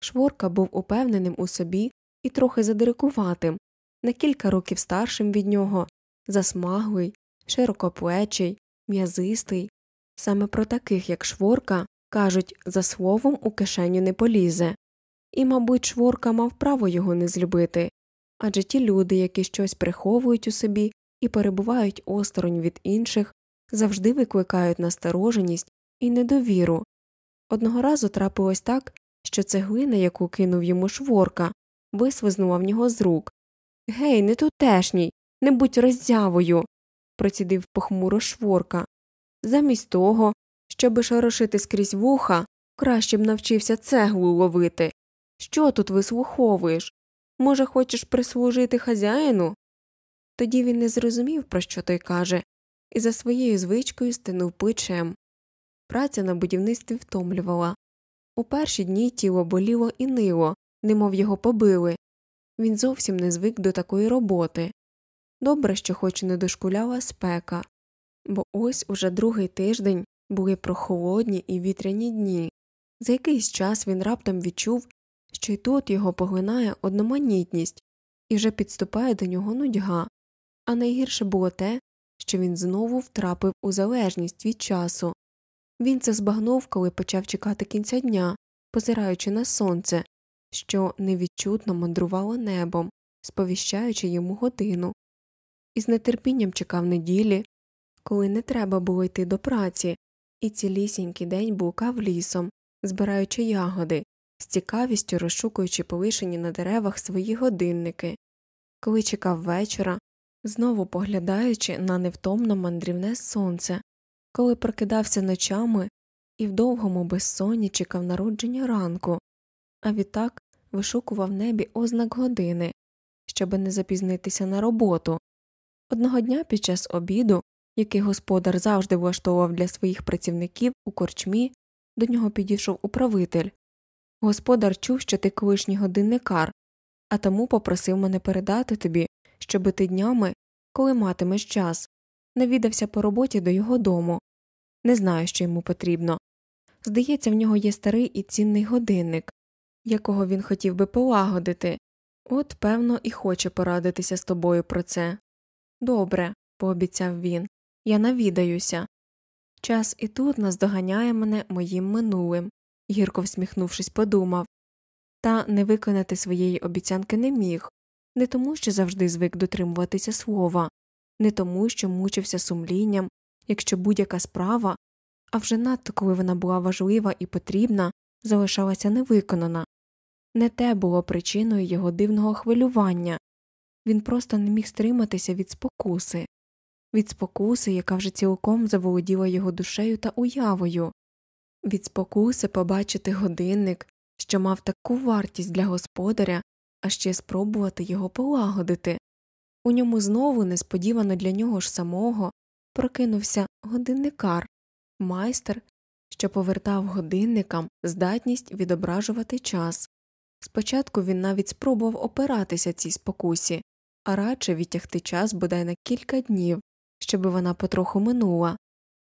Шворка був упевненим у собі і трохи задирикуватим, на кілька років старшим від нього, засмаглий, широкоплечий, м'язистий. Саме про таких, як шворка, кажуть, за словом у кишеню не полізе. І, мабуть, шворка мав право його не злюбити адже ті люди, які щось приховують у собі і перебувають осторонь від інших, завжди викликають настороженість і недовіру. Одного разу трапилось так, що цеглина, яку кинув йому шворка, висвизнула в нього з рук. Гей, не тутешній, не будь роззявою. процідив похмуро шворка. Замість того, щоби шорошити скрізь вуха, краще б навчився цеглу ловити. Що тут вислуховуєш? Може, хочеш прислужити хазяїну? Тоді він не зрозумів, про що той каже, і за своєю звичкою стинув плечем. Праця на будівництві втомлювала. У перші дні тіло боліло і нило, немов його побили. Він зовсім не звик до такої роботи. Добре, що хоч не дошкуляла спека, бо ось уже другий тиждень були прохолодні і вітряні дні. За якийсь час він раптом відчув, що й тут його поглинає одноманітність і вже підступає до нього нудьга, а найгірше було те, що він знову втрапив у залежність від часу. Він це збагнув, коли почав чекати кінця дня, позираючи на сонце, що невідчутно мандрувало небом, сповіщаючи йому годину, і з нетерпінням чекав неділі, коли не треба було йти до праці, і цілісінький день блукав лісом, збираючи ягоди, з цікавістю розшукуючи повишені на деревах свої годинники, коли чекав вечора, знову поглядаючи на невтомно мандрівне сонце, коли прокидався ночами і в довгому безсонні чекав народження ранку, а відтак вишукував небі ознак години, щоби не запізнитися на роботу. Одного дня під час обіду, який господар завжди влаштовував для своїх працівників у корчмі, до нього підійшов управитель. Господар чув, що ти колишній годинникар, а тому попросив мене передати тобі, щоби ти днями, коли матимеш час, навідався по роботі до його дому. Не знаю, що йому потрібно. Здається, в нього є старий і цінний годинник, якого він хотів би полагодити. От, певно, і хоче порадитися з тобою про це. Добре, пообіцяв він, я навідаюся. Час і тут наздоганяє мене моїм минулим, гірко всміхнувшись, подумав. Та не виконати своєї обіцянки не міг, не тому, що завжди звик дотримуватися слова, не тому, що мучився сумлінням, якщо будь-яка справа, а вже надто коли вона була важлива і потрібна, залишалася невиконана. Не те було причиною його дивного хвилювання він просто не міг стриматися від спокуси, від спокуси, яка вже цілком заволоділа його душею та уявою, від спокуси побачити годинник, що мав таку вартість для господаря, а ще спробувати його полагодити. У ньому знову, несподівано для нього ж самого, прокинувся годинникар, майстер, що повертав годинникам здатність відображувати час. Спочатку він навіть спробував опиратися цій спокусі, а радше відтягти час бодай на кілька днів, щоби вона потроху минула.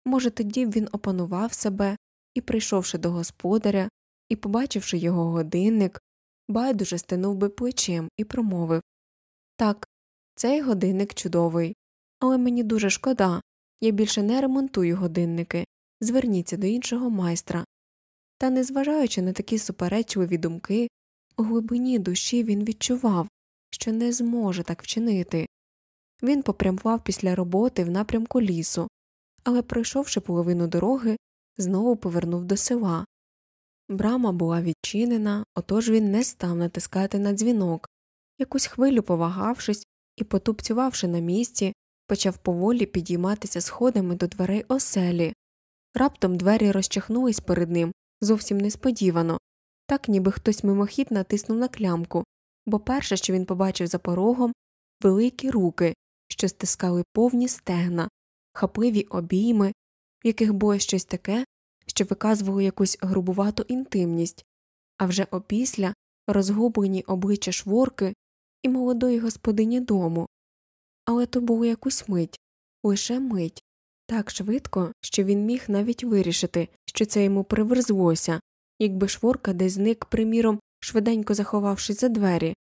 Може, тоді б він опанував себе і, прийшовши до господаря і побачивши його годинник, байдуже стинув би плечем і промовив Так, цей годинник чудовий, але мені дуже шкода, я більше не ремонтую годинники. Зверніться до іншого майстра. Та, незважаючи на такі суперечливі думки, у глибині душі він відчував, що не зможе так вчинити. Він попрямував після роботи в напрямку лісу, але, пройшовши половину дороги, знову повернув до села. Брама була відчинена, отож він не став натискати на дзвінок. Якусь хвилю повагавшись і потупцювавши на місці, почав поволі підійматися сходами до дверей оселі. Раптом двері розчахнулись перед ним зовсім несподівано, так ніби хтось мимохід натиснув на клямку, бо перше, що він побачив за порогом, великі руки, що стискали повні стегна, хапливі обійми, в яких було щось таке, що виказувало якусь грубувату інтимність, а вже опісля розгублені обличчя шворки і молодої господині дому. Але то було якусь мить, лише мить, так швидко, що він міг навіть вирішити, що це йому приверзлося, якби шворка десь зник, приміром, швиденько заховавшись за двері.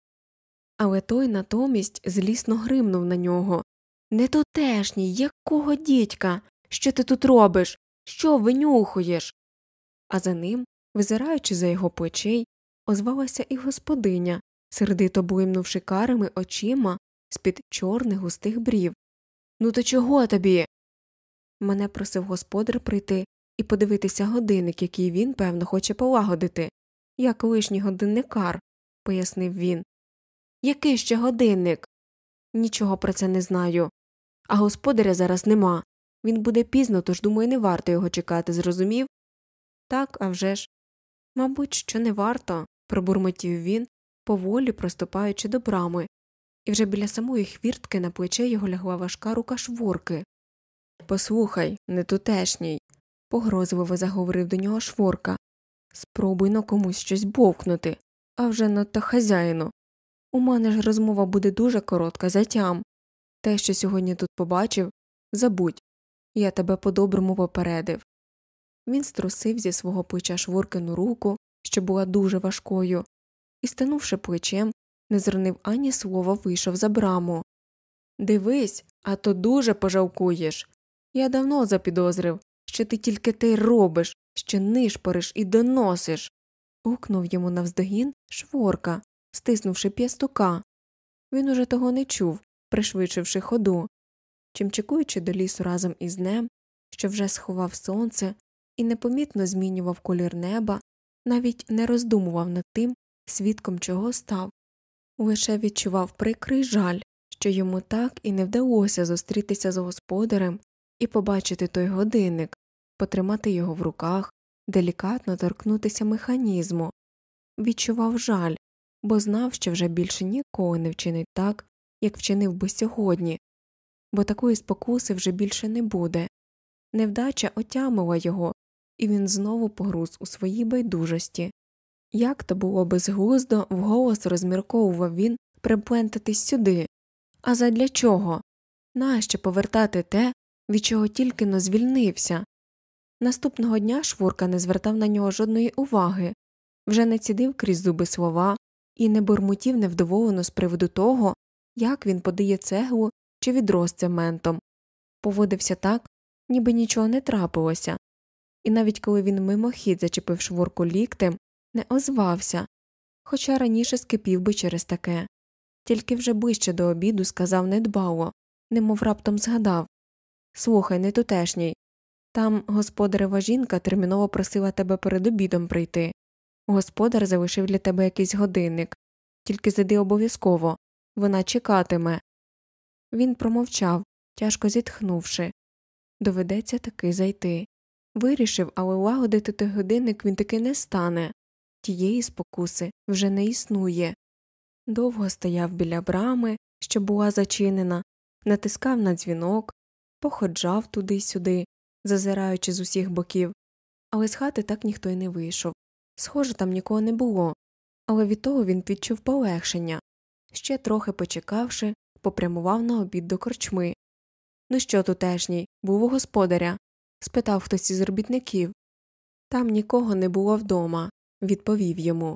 Але той натомість злісно гримнув на нього Не тутешній, якого дідька? Що ти тут робиш? Що винюхуєш? А за ним, визираючи за його плечей, озвалася і господиня, сердито блимнувши карими очима з під чорних густих брів. Ну то чого тобі? Мене просив господар прийти і подивитися годинник, який він, певно, хоче полагодити. Як лишній годинникар, пояснив він. Який ще годинник? Нічого про це не знаю. А господаря зараз нема. Він буде пізно, тож, думаю, не варто його чекати, зрозумів? Так, а вже ж. Мабуть, що не варто, пробурмотів він, поволі проступаючи до брами, і вже біля самої хвіртки на плече його лягла важка рука шворки. Послухай, не тутешній, погрозливо заговорив до нього шворка. Спробуй на комусь щось бовкнути, а вже надто хазяїну. У мене ж розмова буде дуже коротка, затям. Те, що сьогодні тут побачив, забудь, я тебе по доброму попередив. Він струсив зі свого плеча шворкину руку, що була дуже важкою, і, станувши плечем, не зронив ані слова, вийшов за браму. Дивись, а то дуже пожалкуєш. Я давно запідозрив, що ти тільки те й робиш, що нишпориш і доносиш. гукнув йому навздогін шворка, стиснувши п'ястука. Він уже того не чув, пришвидшивши ходу. Чимчикуючи до лісу разом із днем, що вже сховав сонце і непомітно змінював колір неба, навіть не роздумував над тим, свідком чого став, лише відчував прикрий жаль, що йому так і не вдалося зустрітися з господарем і побачити той годинник, потримати його в руках, делікатно торкнутися механізму, відчував жаль, бо знав, що вже більше ніколи не вчинить так, як вчинив би сьогодні, бо такої спокуси вже більше не буде. Невдача отямила його, і він знову погруз у своїй байдужості. Як то було безглуздо, вголос розмірковував він приплентатись сюди. А задля чого? Нащо повертати те, від чого тільки но звільнився? Наступного дня швурка не звертав на нього жодної уваги, вже не цідив крізь зуби слова і не бурмотів невдоволено з приводу того, як він подає цеглу чи відро з цементом, поводився так, ніби нічого не трапилося, і навіть коли він мимохід зачепив шворку ліктем, не озвався, хоча раніше скипів би через таке, тільки вже ближче до обіду сказав недбало, немов раптом згадав Слухай, не тутешній. Там господарева жінка терміново просила тебе перед обідом прийти. Господар залишив для тебе якийсь годинник, тільки зайди обов'язково вона чекатиме. Він промовчав, тяжко зітхнувши. Доведеться таки зайти. Вирішив, але лагодити той годинник він таки не стане. Тієї спокуси вже не існує. Довго стояв біля брами, що була зачинена, натискав на дзвінок, походжав туди сюди, зазираючи з усіх боків, але з хати так ніхто й не вийшов. Схоже, там нікого не було, але від того він відчув полегшення. Ще трохи почекавши, попрямував на обід до корчми. Ну що, тутешній, був у господаря? спитав хтось із робітників. Там нікого не було вдома, відповів йому.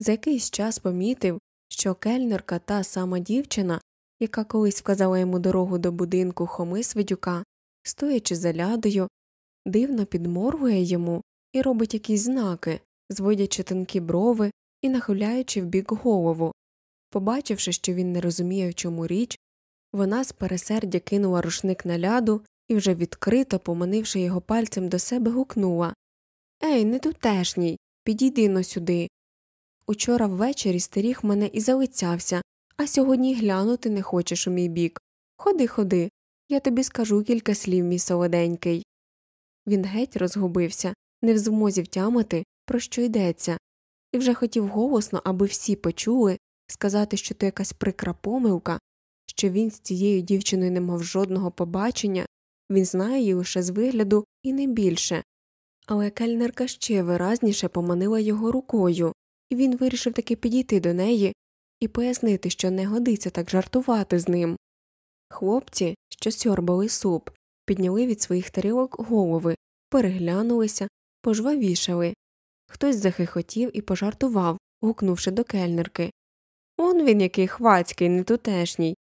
За якийсь час помітив, що кельнерка та сама дівчина, яка колись вказала йому дорогу до будинку Хоми Свидюка, стоячи за лядою, дивно підморгує йому і робить якісь знаки, зводячи тонкі брови і нахиляючи в бік голову. Побачивши, що він не розуміє, в чому річ, вона з пересердя кинула рушник на ляду і вже відкрито, поманивши його пальцем до себе, гукнула Ей, не тутешній, підійди но сюди. Учора ввечері стеріг мене і залицявся, а сьогодні глянути не хочеш у мій бік. Ходи, ходи, я тобі скажу кілька слів, мій солоденький. Він геть розгубився, не в змозі втямити, про що йдеться, і вже хотів голосно, аби всі почули, сказати, що то якась прикра помилка, що він з цією дівчиною не мав жодного побачення, він знає її лише з вигляду і не більше. Але кельнерка ще виразніше поманила його рукою, і він вирішив таки підійти до неї і пояснити, що не годиться так жартувати з ним. Хлопці, що сьорбали суп, підняли від своїх тарілок голови, переглянулися, пожвавішали. Хтось захихотів і пожартував, гукнувши до кельнерки. Он він який хвацький, нетутешній.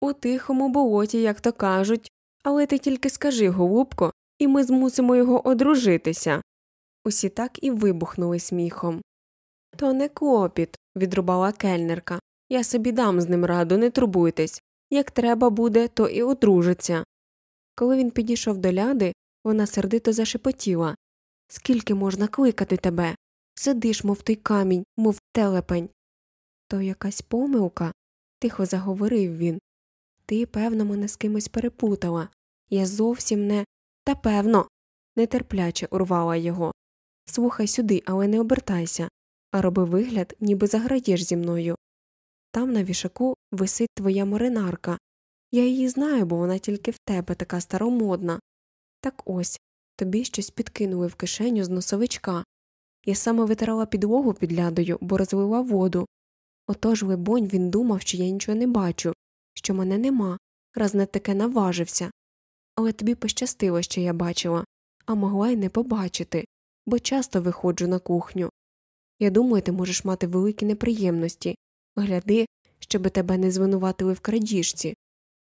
У тихому болоті, як то кажуть, але ти тільки скажи, голубко, і ми змусимо його одружитися. Усі так і вибухнули сміхом. То не клопіт, відрубала кельнерка. Я собі дам з ним раду, не турбуйтесь. Як треба буде, то і одружиться. Коли він підійшов до ляди, вона сердито зашепотіла Скільки можна кликати тебе? Сидиш, мов той камінь, мов телепень. То якась помилка, тихо заговорив він. Ти, певно, мене з кимось перепутала. Я зовсім не. Та певно. нетерпляче урвала його. Слухай сюди, але не обертайся, а роби вигляд, ніби заграєш зі мною. Там на вішаку висить твоя маринарка. Я її знаю, бо вона тільки в тебе така старомодна. Так ось тобі щось підкинули в кишеню з носовичка. Я саме витирала підлогу під лядою, бо розлила воду. Отож, либонь, він думав, що я нічого не бачу, що мене нема, раз не таке наважився. Але тобі пощастило, що я бачила, а могла й не побачити, бо часто виходжу на кухню. Я думаю, ти можеш мати великі неприємності. Гляди, щоби тебе не звинуватили в крадіжці.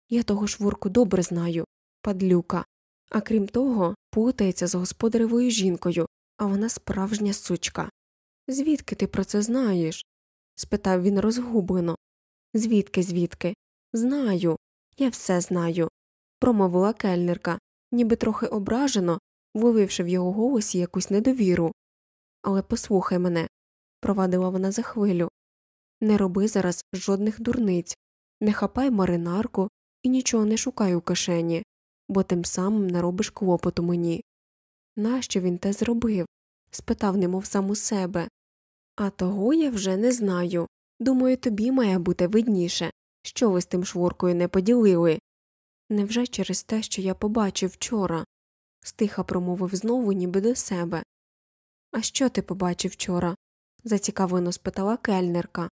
Я того швурку добре знаю, падлюка. А крім того, путається з господаревою жінкою, а вона справжня сучка. Звідки ти про це знаєш? спитав він розгублено. Звідки, звідки? Знаю, я все знаю, промовила кельнерка, ніби трохи ображено, виливши в його голосі якусь недовіру. Але послухай мене, провадила вона за хвилю. Не роби зараз жодних дурниць, не хапай маринарку і нічого не шукай у кишені, бо тим самим наробиш клопоту мені. Нащо він те зробив? спитав немов сам у себе. А того я вже не знаю. Думаю, тобі має бути видніше, що ви з тим шворкою не поділили. Невже через те, що я побачив вчора? стиха промовив знову, ніби до себе. А що ти побачив вчора? зацікавлено спитала кельнерка.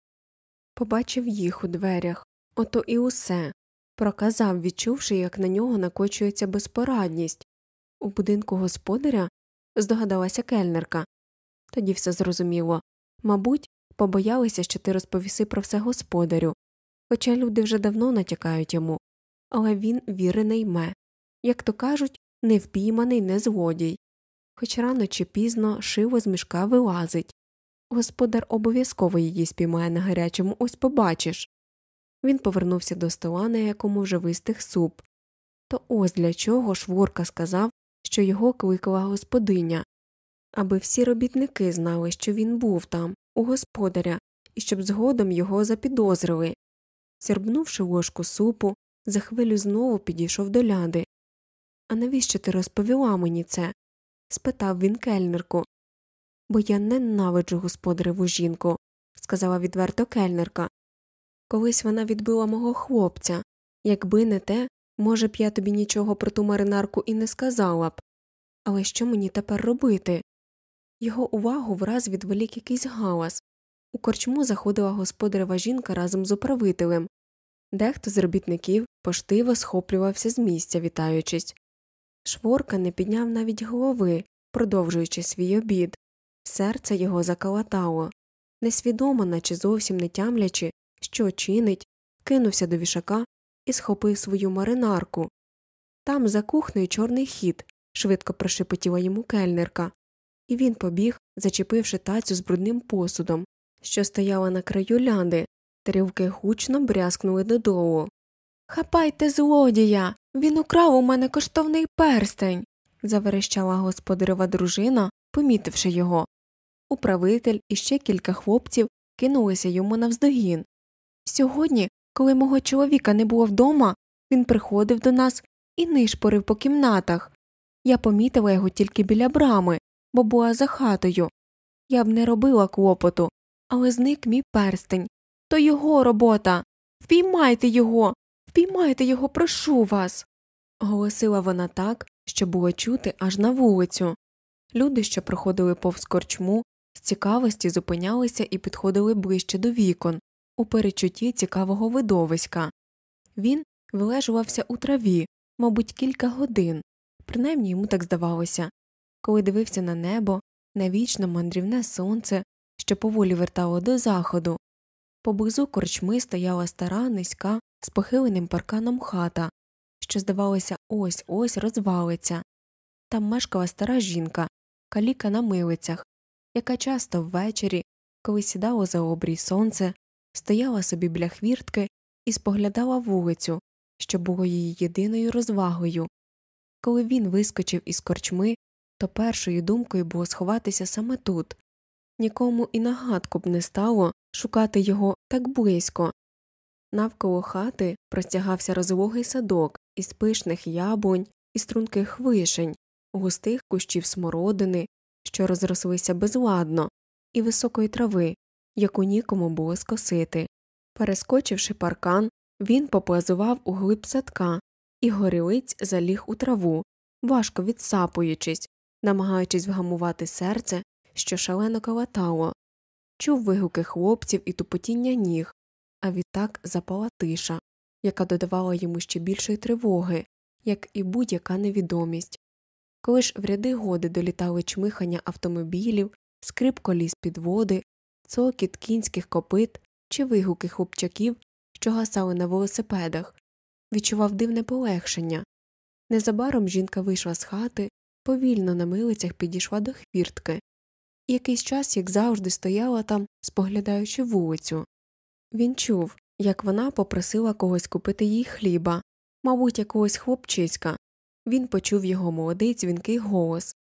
Побачив їх у дверях, ото і усе. Проказав, відчувши, як на нього накочується безпорадність. У будинку господаря здогадалася кельнерка. Тоді все зрозуміло. Мабуть, побоялися, що ти розповіси про все господарю, хоча люди вже давно натякають йому, але він віри не йме, як то кажуть, не впійманий, не злодій. Хоч рано чи пізно шиво з мішка вилазить. Господар обов'язково її спіймає на гарячому, ось побачиш. Він повернувся до стола, на якому вже вистих суп. То ось для чого Шворка сказав, що його кликала господиня, аби всі робітники знали, що він був там, у господаря, і щоб згодом його запідозрили. Сірбнувши ложку супу, за хвилю знову підійшов до ляди. А навіщо ти розповіла мені це? спитав він кельнерку. Бо я ненавиджу господареву жінку, сказала відверто кельнерка. Колись вона відбила мого хлопця. Якби не те, може б я тобі нічого про ту маринарку і не сказала б. Але що мені тепер робити? Його увагу враз відволік якийсь галас. У корчму заходила господарева жінка разом з управителем. Дехто з робітників поштиво схоплювався з місця, вітаючись. Шворка не підняв навіть голови, продовжуючи свій обід. Серце його закалатало. Несвідомо, наче зовсім не тямлячи, що чинить, кинувся до вішака і схопив свою маринарку. Там за кухнею чорний хід, швидко прошепотіла йому кельнерка, і він побіг, зачепивши тацю з брудним посудом, що стояла на краю лянди, тарілки гучно брязкнули додолу. Хапайте злодія. Він украв у мене коштовний перстень. заверещала господарева дружина, помітивши його. Управитель і ще кілька хлопців кинулися йому навздогін. Сьогодні, коли мого чоловіка не було вдома, він приходив до нас і нишпорив по кімнатах. Я помітила його тільки біля брами, бо була за хатою. Я б не робила клопоту, але зник мій перстень. То його робота. Впіймайте його, впіймайте його, прошу вас. Голосила вона так, що було чути аж на вулицю. Люди, що проходили повз корчму, з цікавості зупинялися і підходили ближче до вікон, у перечутті цікавого видовиська. Він вилежувався у траві, мабуть, кілька годин, принаймні йому так здавалося, коли дивився на небо, на вічно мандрівне сонце, що поволі вертало до заходу. Поблизу корчми стояла стара, низька, з похиленим парканом хата, що, здавалося, ось ось розвалиться. Там мешкала стара жінка, каліка на милицях, яка часто ввечері, коли сідало за обрій сонце, стояла собі біля хвіртки і споглядала вулицю, що було її єдиною розвагою. Коли він вискочив із корчми, то першою думкою було сховатися саме тут. Нікому і нагадку б не стало шукати його так близько. Навколо хати простягався розлогий садок із пишних яблунь і струнких вишень, густих кущів смородини, що розрослися безладно, і високої трави, яку нікому було скосити. Перескочивши паркан, він поплазував у глиб садка, і горілиць заліг у траву, важко відсапуючись, намагаючись вгамувати серце, що шалено калатало, чув вигуки хлопців і тупотіння ніг, а відтак запала тиша, яка додавала йому ще більшої тривоги, як і будь яка невідомість. Коли ж в ряди годи долітали чмихання автомобілів, скрип коліс під води, цокіт кінських копит чи вигуки хлопчаків, що гасали на велосипедах, відчував дивне полегшення. Незабаром жінка вийшла з хати, повільно на милицях підійшла до хвіртки, і якийсь час, як завжди, стояла там, споглядаючи вулицю. Він чув, як вона попросила когось купити їй хліба, мабуть, якогось хлопчиська. Він почув його молодий дзвінкий голос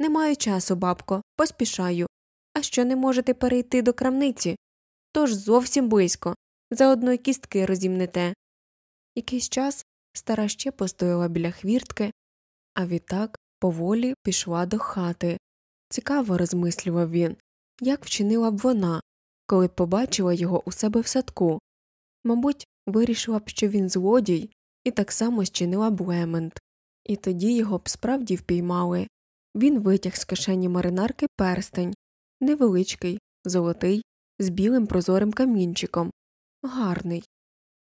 Не маю часу, бабко, поспішаю. А що не можете перейти до крамниці? Тож зовсім близько, заодно й кістки розімнете. Якийсь час стара ще постояла біля хвіртки, а відтак поволі пішла до хати. Цікаво розмислював він, як вчинила б вона, коли б побачила його у себе в садку. Мабуть, вирішила б, що він злодій, і так само зчинила б Лемент. І тоді його б справді впіймали. Він витяг з кишені маринарки перстень невеличкий, золотий, з білим прозорим камінчиком. Гарний.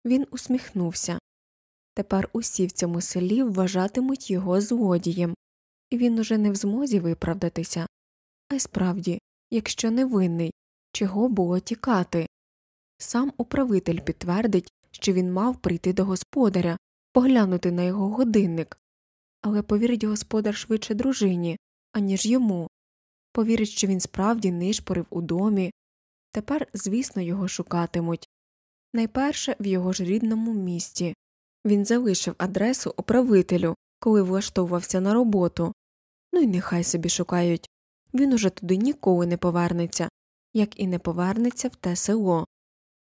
Він усміхнувся. Тепер усі в цьому селі вважатимуть його злодієм, і він уже не в змозі виправдатися. А й справді, якщо невинний, чого було тікати. Сам управитель підтвердить, що він мав прийти до господаря, поглянути на його годинник, але повірить господар швидше дружині, аніж йому повірить, що він справді нишпорив у домі. Тепер, звісно, його шукатимуть. Найперше в його ж рідному місті він залишив адресу управителю, коли влаштовувався на роботу. Ну й нехай собі шукають він уже туди ніколи не повернеться, як і не повернеться в те село.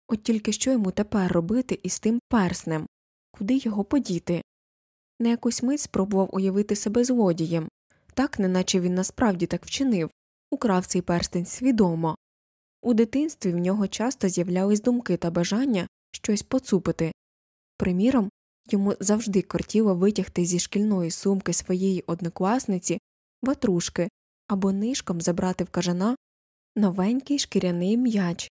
От тільки що йому тепер робити із тим перснем, куди його подіти? На якусь мить спробував уявити себе злодієм, так неначе він насправді так вчинив, украв цей перстень свідомо. У дитинстві в нього часто з'являлись думки та бажання щось поцупити. Приміром, йому завжди кортіло витягти зі шкільної сумки своєї однокласниці ватрушки або нишком забрати в кажана новенький шкіряний м'яч,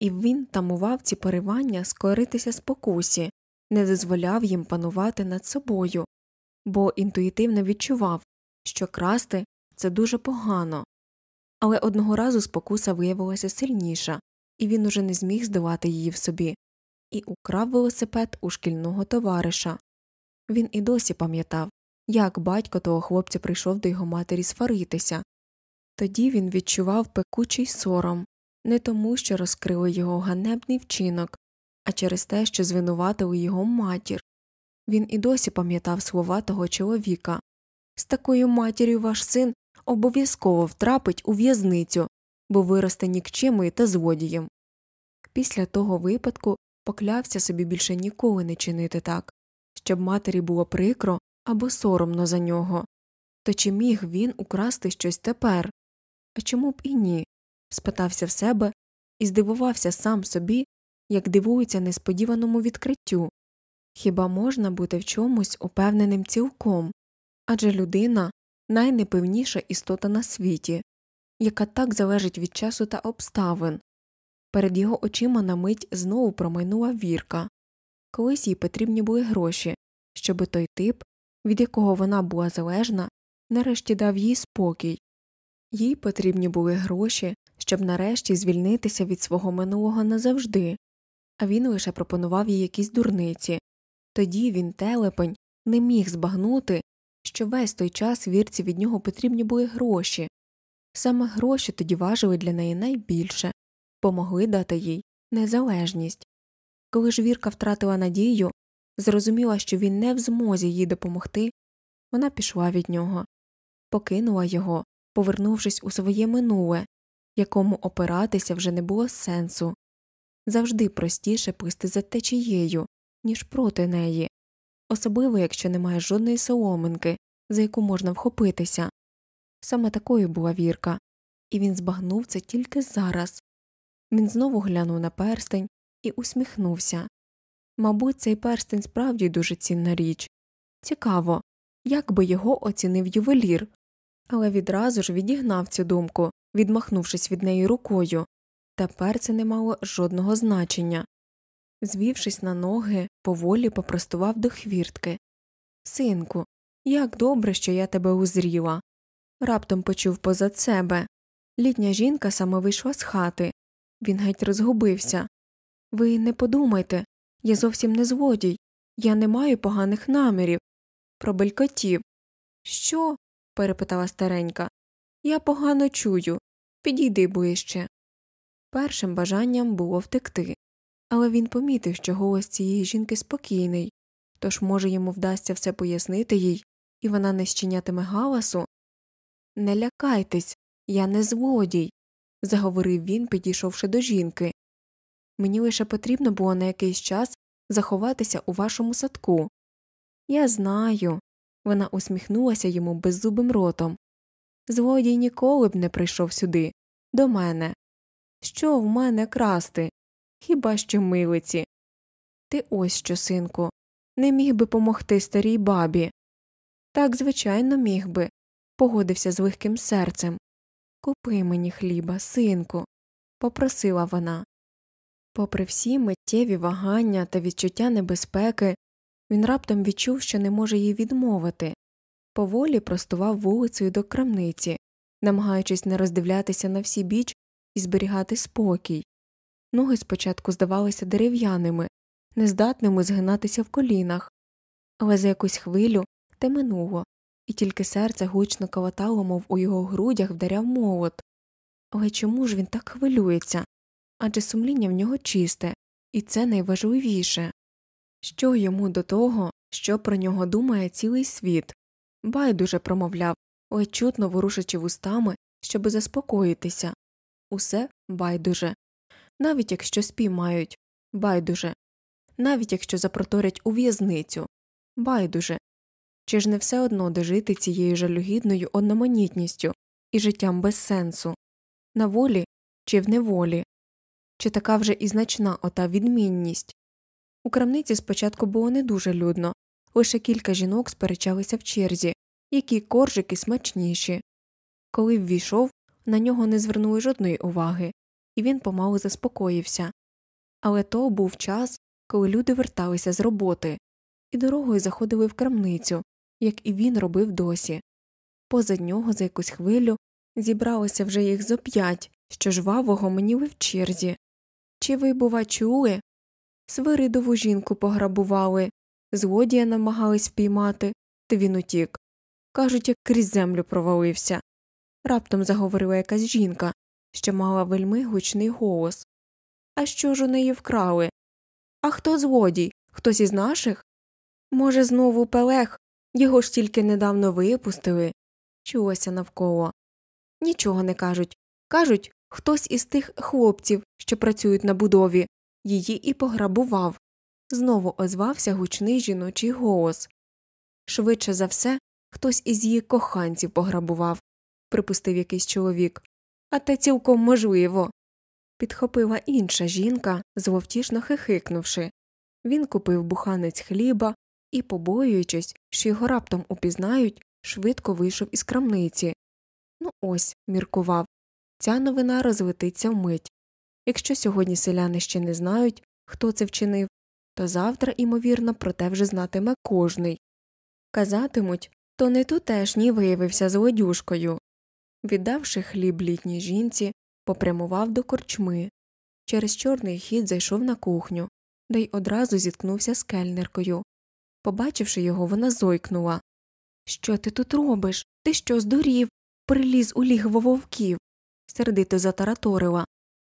і він тамував ці поривання скоритися спокусі, не дозволяв їм панувати над собою, бо інтуїтивно відчував, що красти це дуже погано. Але одного разу спокуса виявилася сильніша, і він уже не зміг здолати її в собі. і украв велосипед у шкільного товариша. Він і досі пам'ятав, як батько того хлопця прийшов до його матері сваритися. Тоді він відчував пекучий сором не тому, що розкрили його ганебний вчинок, а через те, що звинуватили його матір. Він і досі пам'ятав слова того чоловіка з такою матір'ю ваш син обов'язково втрапить у в'язницю, бо виросте нікчемою та злодієм. Після того випадку поклявся собі більше ніколи не чинити так, щоб матері було прикро або соромно за нього. То чи міг він украсти щось тепер? А чому б і ні? спитався в себе і здивувався сам собі, як дивується несподіваному відкриттю. Хіба можна бути в чомусь упевненим цілком? Адже людина найнепевніша істота на світі, яка так залежить від часу та обставин. Перед його очима на мить знову промайнула вірка. Колись їй потрібні були гроші, щоби той тип, від якого вона була залежна, нарешті дав їй спокій. Їй потрібні були гроші, щоб нарешті звільнитися від свого минулого назавжди, а він лише пропонував їй якісь дурниці. Тоді він, телепень, не міг збагнути, що весь той час вірці від нього потрібні були гроші. Саме гроші тоді важили для неї найбільше, помогли дати їй незалежність. Коли ж Вірка втратила надію, зрозуміла, що він не в змозі їй допомогти, вона пішла від нього, покинула його, повернувшись у своє минуле, якому опиратися вже не було сенсу. Завжди простіше плисти за течією, ніж проти неї, особливо якщо немає жодної соломинки, за яку можна вхопитися. Саме такою була вірка, і він збагнув це тільки зараз. Він знову глянув на перстень і усміхнувся. Мабуть, цей перстень справді дуже цінна річ. Цікаво, як би його оцінив ювелір, але відразу ж відігнав цю думку, відмахнувшись від неї рукою. Тепер це не мало жодного значення. Звівшись на ноги, поволі попростував до хвіртки. Синку, як добре, що я тебе узріла. Раптом почув позад себе. Літня жінка саме вийшла з хати. Він геть розгубився. Ви не подумайте, я зовсім не злодій, я не маю поганих намірів. Пробелькотів. Що? перепитала старенька. Я погано чую. Підійди ближче. Першим бажанням було втекти, але він помітив, що голос цієї жінки спокійний, тож, може, йому вдасться все пояснити їй, і вона не щинятиме галасу. Не лякайтесь, я не злодій, заговорив він, підійшовши до жінки. Мені лише потрібно було на якийсь час заховатися у вашому садку. Я знаю. Вона усміхнулася йому беззубим ротом. Злодій ніколи б не прийшов сюди, до мене. Що в мене красти? Хіба що милиці? Ти ось що, синку, не міг би помогти старій бабі. Так, звичайно, міг би, погодився з легким серцем. Купи мені хліба, синку, попросила вона. Попри всі миттєві вагання та відчуття небезпеки, він раптом відчув, що не може їй відмовити, поволі простував вулицею до крамниці, намагаючись не роздивлятися на всі біч і зберігати спокій. Ноги спочатку здавалися дерев'яними, нездатними згинатися в колінах, але за якусь хвилю те минуло, і тільки серце гучно калатало, мов у його грудях вдаряв молот. Але чому ж він так хвилюється? Адже сумління в нього чисте, і це найважливіше. Що йому до того, що про нього думає цілий світ? Байдуже промовляв, ледь чутно ворушачи вустами, щоби заспокоїтися. Усе байдуже. Навіть якщо спіймають байдуже. Навіть якщо запроторять у в'язницю байдуже. Чи ж не все одно дожити цією жалюгідною одноманітністю і життям без сенсу? На волі чи в неволі? Чи така вже і значна ота відмінність? У крамниці спочатку було не дуже людно, лише кілька жінок сперечалися в черзі, які коржики смачніші. Коли ввійшов, на нього не звернули жодної уваги, і він помалу заспокоївся. Але то був час, коли люди верталися з роботи, і дорогою заходили в крамницю, як і він робив досі. Позад нього за якусь хвилю зібралося вже їх зо п'ять, що жваво гомоніли в черзі. Чи ви, бува, чули? Свиридову жінку пограбували, злодія намагались впіймати, то він утік. Кажуть, як крізь землю провалився. Раптом заговорила якась жінка, що мала вельми гучний голос. А що ж у неї вкрали? А хто злодій? Хтось із наших? Може, знову пелех, його ж тільки недавно випустили. Чулося навколо. Нічого не кажуть. Кажуть, хтось із тих хлопців, що працюють на будові, її і пограбував. Знову озвався гучний жіночий голос. Швидше за все, хтось із її коханців пограбував, припустив якийсь чоловік. А те цілком можливо. Підхопила інша жінка, зловтішно хихикнувши. Він купив буханець хліба і, побоюючись, що його раптом упізнають, швидко вийшов із крамниці. Ну ось, міркував, ця новина розлетиться вмить. Якщо сьогодні селяни ще не знають, хто це вчинив, то завтра, ймовірно, про те вже знатиме кожний. Казатимуть, то не тутешній виявився злодюшкою. Віддавши хліб літній жінці, попрямував до корчми. Через чорний хід зайшов на кухню, де й одразу зіткнувся з кельнеркою. Побачивши його, вона зойкнула. Що ти тут робиш? Ти що здурів? Приліз у лігво вовків. сердито затараторила.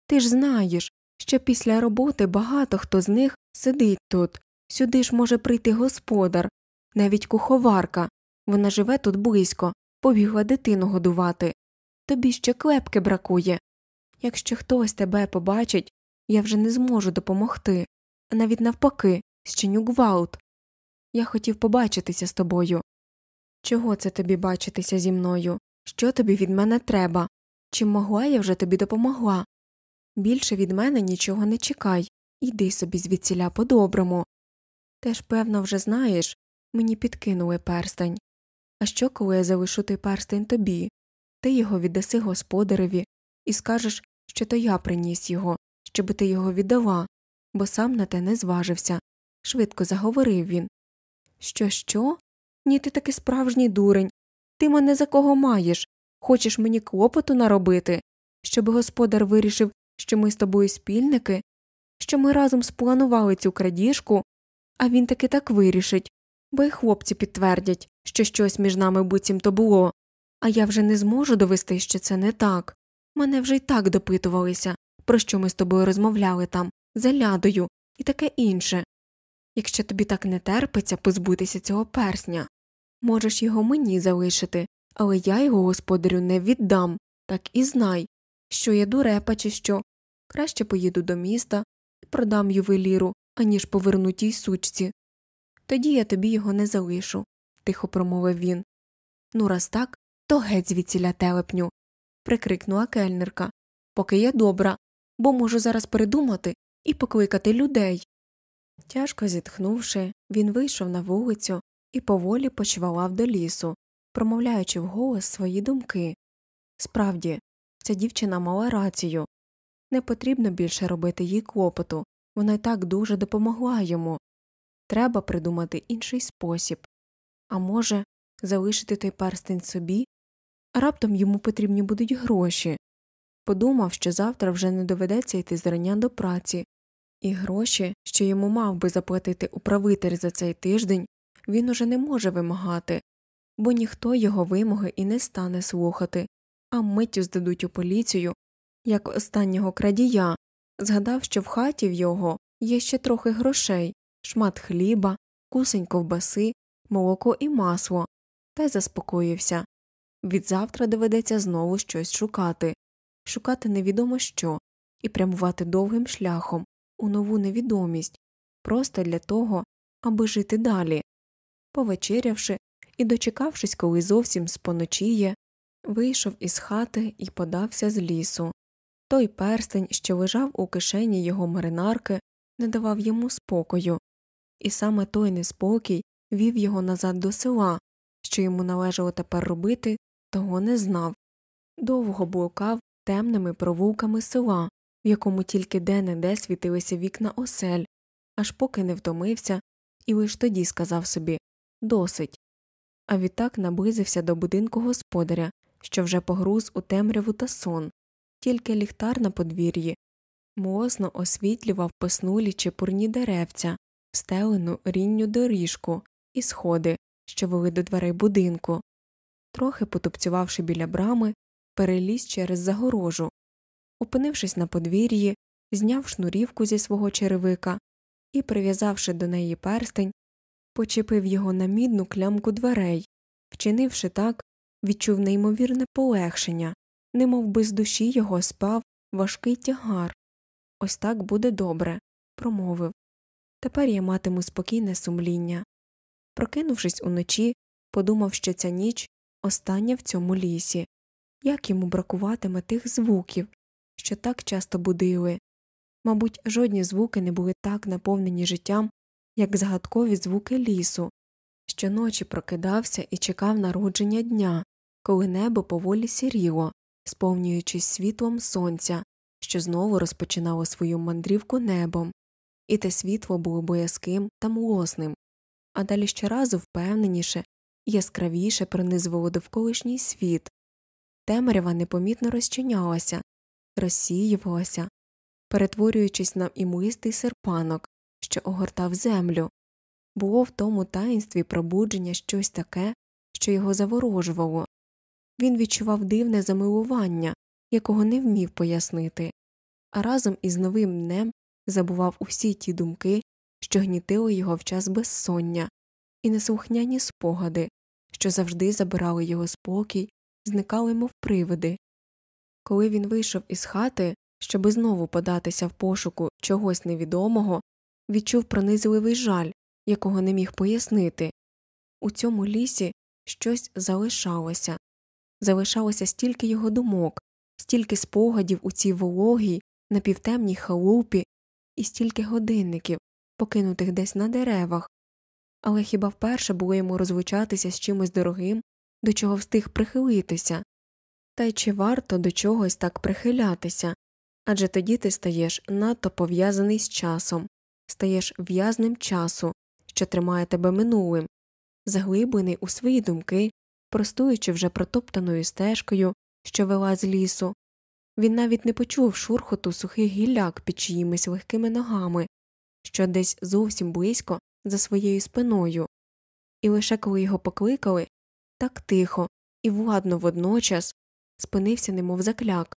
Ти ж знаєш, що після роботи багато хто з них сидить тут. Сюди ж може прийти господар, навіть куховарка. Вона живе тут близько, побігла дитину годувати. Тобі ще клепки бракує. Якщо хтось тебе побачить, я вже не зможу допомогти, а навіть навпаки, щеню гвалт. Я хотів побачитися з тобою. Чого це тобі бачитися зі мною? Що тобі від мене треба? Чим могла я вже тобі допомогла? Більше від мене нічого не чекай, йди собі звідсіля по доброму. Теж, певно, вже знаєш, мені підкинули перстень. А що, коли я залишу той перстень тобі? Ти його віддаси господареві і скажеш, що то я приніс його, щоби ти його віддала, бо сам на те не зважився. Швидко заговорив він. Що, що? Ні, ти таки справжній дурень. Ти мене за кого маєш? Хочеш мені клопоту наробити, щоби господар вирішив, що ми з тобою спільники, що ми разом спланували цю крадіжку, а він таки так вирішить, бо й хлопці підтвердять, що щось між нами буцімто було, а я вже не зможу довести, що це не так. Мене вже й так допитувалися, про що ми з тобою розмовляли там, за лядою і таке інше. Якщо тобі так не терпиться позбутися цього персня, можеш його мені залишити, але я його господарю не віддам, так і знай, що я дурепа, чи що. Краще поїду до міста і продам ювеліру, аніж поверну тій сучці. Тоді я тобі його не залишу, тихо промовив він. Ну, раз так, то геть звідсіля телепню. прикрикнула кельнерка. Поки я добра, бо можу зараз передумати і покликати людей. Тяжко зітхнувши, він вийшов на вулицю і поволі почвалав до лісу, промовляючи вголос свої думки. Справді, ця дівчина мала рацію не потрібно більше робити їй клопоту, вона й так дуже допомогла йому. Треба придумати інший спосіб. А може, залишити той перстень собі, раптом йому потрібні будуть гроші. Подумав, що завтра вже не доведеться йти зрання до праці, і гроші, що йому мав би заплатити управитель за цей тиждень, він уже не може вимагати, бо ніхто його вимоги і не стане слухати, а миттю здадуть у поліцію, як останнього крадія, згадав, що в хаті в його є ще трохи грошей, шмат хліба, кусень ковбаси, молоко і масло, та й заспокоївся. Відзавтра доведеться знову щось шукати, шукати невідомо що, і прямувати довгим шляхом у нову невідомість, просто для того, аби жити далі. Повечерявши і дочекавшись, коли зовсім споночіє, вийшов із хати і подався з лісу. Той перстень, що лежав у кишені його маринарки, не давав йому спокою, і саме той неспокій вів його назад до села, що йому належало тепер робити, того не знав. Довго блукав темними провулками села, в якому тільки де не де світилися вікна осель, аж поки не втомився, і лиш тоді сказав собі досить. А відтак наблизився до будинку господаря, що вже погруз у темряву та сон, тільки ліхтар на подвір'ї, млосно освітлював поснулі чепурні деревця, стелену рінню доріжку і сходи, що вели до дверей будинку. Трохи потупцювавши біля брами, переліз через загорожу. Опинившись на подвір'ї, зняв шнурівку зі свого черевика і, прив'язавши до неї перстень, почепив його на мідну клямку дверей, вчинивши так, відчув неймовірне полегшення, немов би з душі його спав важкий тягар. Ось так буде добре, промовив. Тепер я матиму спокійне сумління. Прокинувшись уночі, подумав, що ця ніч остання в цьому лісі, як йому бракуватиме тих звуків, що так часто будили. Мабуть, жодні звуки не були так наповнені життям, як загадкові звуки лісу. Щоночі прокидався і чекав народження дня, коли небо поволі сіріло, сповнюючись світлом сонця, що знову розпочинало свою мандрівку небом, і те світло було боязким та млосним, а далі щоразу впевненіше яскравіше пронизувало довколишній світ. Темрява непомітно розчинялася, розсіювалася, перетворюючись на імлистий серпанок, що огортав землю. Було в тому таїнстві пробудження щось таке, що його заворожувало. Він відчував дивне замилування, якого не вмів пояснити, а разом із новим днем забував усі ті думки, що гнітили його в час безсоння, і неслухняні спогади, що завжди забирали його спокій, зникали, мов привиди. Коли він вийшов із хати, щоби знову податися в пошуку чогось невідомого, відчув пронизливий жаль, якого не міг пояснити. У цьому лісі щось залишалося, залишалося стільки його думок, стільки спогадів у цій вологій, напівтемній халупі, і стільки годинників, покинутих десь на деревах, але хіба вперше було йому розлучатися з чимось дорогим, до чого встиг прихилитися? Та й чи варто до чогось так прихилятися? Адже тоді ти стаєш надто пов'язаний з часом, стаєш в'язним часу, що тримає тебе минулим, заглиблений у свої думки, простуючи вже протоптаною стежкою, що вела з лісу. Він навіть не почув шурхоту сухих гілляк під чиїмись легкими ногами, що десь зовсім близько за своєю спиною, і лише коли його покликали, так тихо і владно водночас спинився, немов закляк,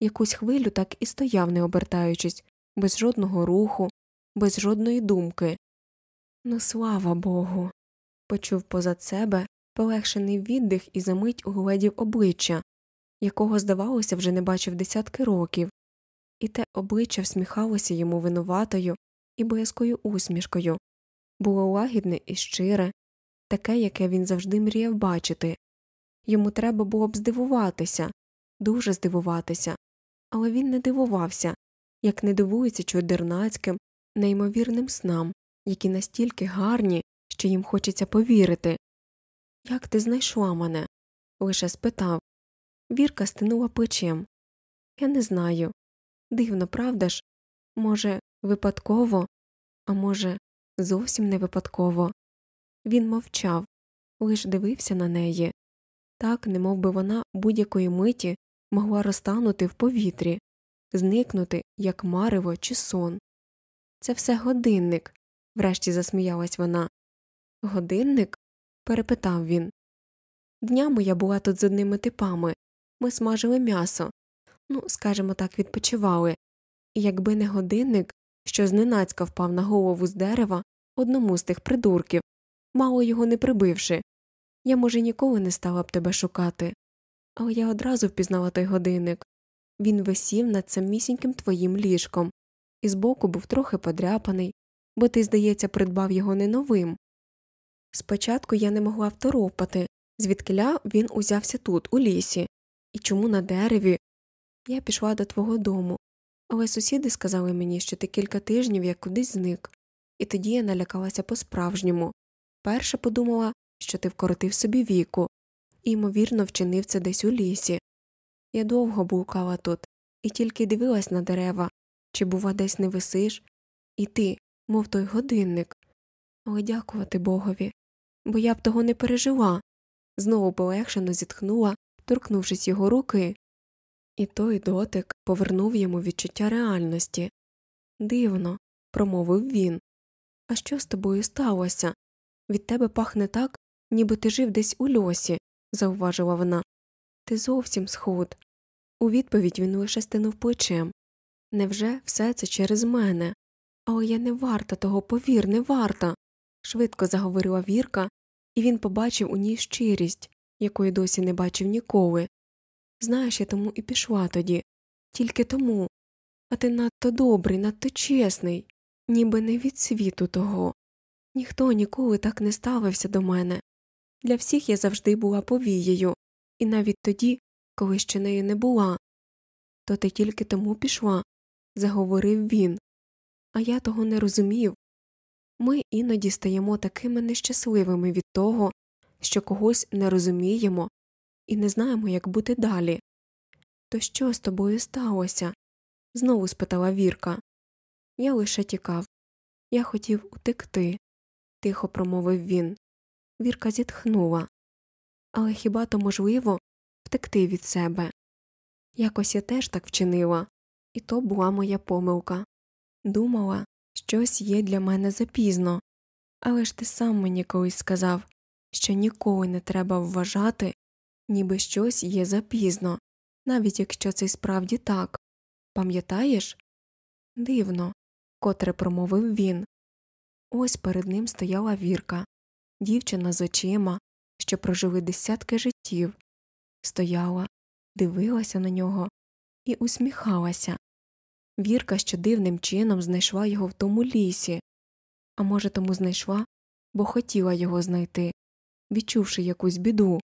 якусь хвилю так і стояв, не обертаючись, без жодного руху, без жодної думки. Ну, слава Богу. почув позад себе полегшений віддих і замить угледів обличчя, якого, здавалося, вже не бачив десятки років, і те обличчя всміхалося йому винуватою і боязкою усмішкою, було лагідне і щире, таке, яке він завжди мріяв бачити. Йому треба було б здивуватися, дуже здивуватися, але він не дивувався, як не дивується чудернацьким, неймовірним снам, які настільки гарні, що їм хочеться повірити. Як ти знайшла мене? лише спитав. Вірка стинула плечем. Я не знаю. Дивно, правда ж? Може, випадково, а може, зовсім не випадково. Він мовчав, лиш дивився на неї так, немов би вона будь-якої миті могла розтанути в повітрі, зникнути, як марево чи сон. Це все годинник, врешті засміялась вона. Годинник? перепитав він. Днями я була тут з одними типами ми смажили м'ясо, ну, скажімо так, відпочивали, і якби не годинник, що зненацька впав на голову з дерева одному з тих придурків, мало його не прибивши, я, може, ніколи не стала б тебе шукати. Але я одразу впізнала той годинник він висів над самісіньким твоїм ліжком, і збоку був трохи подряпаний, бо ти, здається, придбав його не новим. Спочатку я не могла второпати, звідкиля він узявся тут, у лісі, і чому на дереві. Я пішла до твого дому, але сусіди сказали мені, що ти кілька тижнів як кудись зник, і тоді я налякалася по справжньому. Перше подумала, що ти вкоротив собі віку, і, ймовірно, вчинив це десь у лісі. Я довго блукала тут і тільки дивилась на дерева, чи, бува, десь не висиш, і ти, мов той годинник. Але дякувати Богові, бо я б того не пережила. Знову полегшено зітхнула, торкнувшись його руки. І той дотик повернув йому відчуття реальності. Дивно, промовив він. А що з тобою сталося? Від тебе пахне так, ніби ти жив десь у льосі, зауважила вона. Ти зовсім схуд. У відповідь він лише стинув плечем. Невже все це через мене? Але я не варта того, повір, не варта. швидко заговорила Вірка, і він побачив у ній щирість, якої досі не бачив ніколи. Знаєш, я тому і пішла тоді, тільки тому. А ти надто добрий, надто чесний, ніби не від світу того. Ніхто ніколи так не ставився до мене. Для всіх я завжди була повією, і навіть тоді, коли ще нею не була. То ти тільки тому пішла, заговорив він. А я того не розумів. Ми іноді стаємо такими нещасливими від того, що когось не розуміємо і не знаємо, як бути далі. То що з тобою сталося? знову спитала Вірка. Я лише тікав. Я хотів утекти, тихо промовив він. Вірка зітхнула. Але хіба то можливо втекти від себе? Якось я теж так вчинила, і то була моя помилка. Думала, щось є для мене запізно, але ж ти сам мені колись сказав, що ніколи не треба вважати, ніби щось є запізно, навіть якщо це справді так. Пам'ятаєш? Дивно, котре промовив він. Ось перед ним стояла Вірка, дівчина з очима, що прожили десятки життів, стояла, дивилася на нього і усміхалася. Вірка що дивним чином знайшла його в тому лісі, а може, тому знайшла, бо хотіла його знайти, відчувши якусь біду,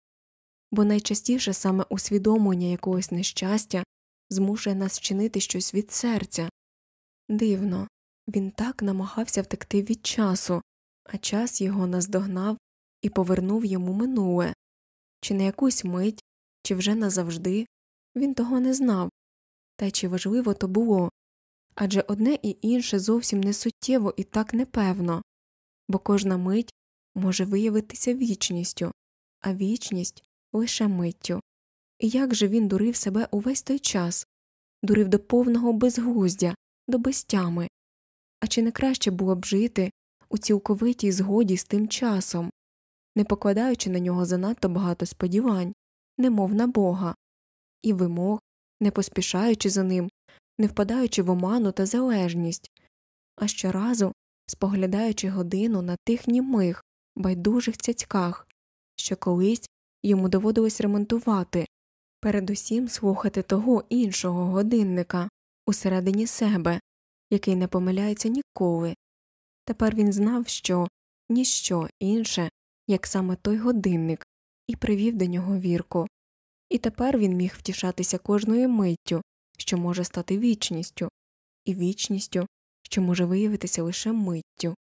бо найчастіше саме усвідомлення якогось нещастя змушує нас вчинити щось від серця. Дивно, він так намагався втекти від часу, а час його наздогнав і повернув йому минуле. Чи на якусь мить, чи вже назавжди він того не знав, та чи важливо то було? Адже одне і інше зовсім не суттєво і так непевно, бо кожна мить може виявитися вічністю, а вічність лише миттю. І як же він дурив себе увесь той час, дурив до повного безглуздя, до безтями. А чи не краще було б жити у цілковитій згоді з тим часом, не покладаючи на нього занадто багато сподівань, немов на Бога, і вимог, не поспішаючи за ним, не впадаючи в оману та залежність, а щоразу споглядаючи годину на тих німих, байдужих цяцьках, що колись йому доводилось ремонтувати, передусім слухати того іншого годинника усередині себе, який не помиляється ніколи. Тепер він знав, що ніщо інше, як саме той годинник, і привів до нього вірку, і тепер він міг втішатися кожною миттю, що може стати вічністю, і вічністю, що може виявитися лише миттю.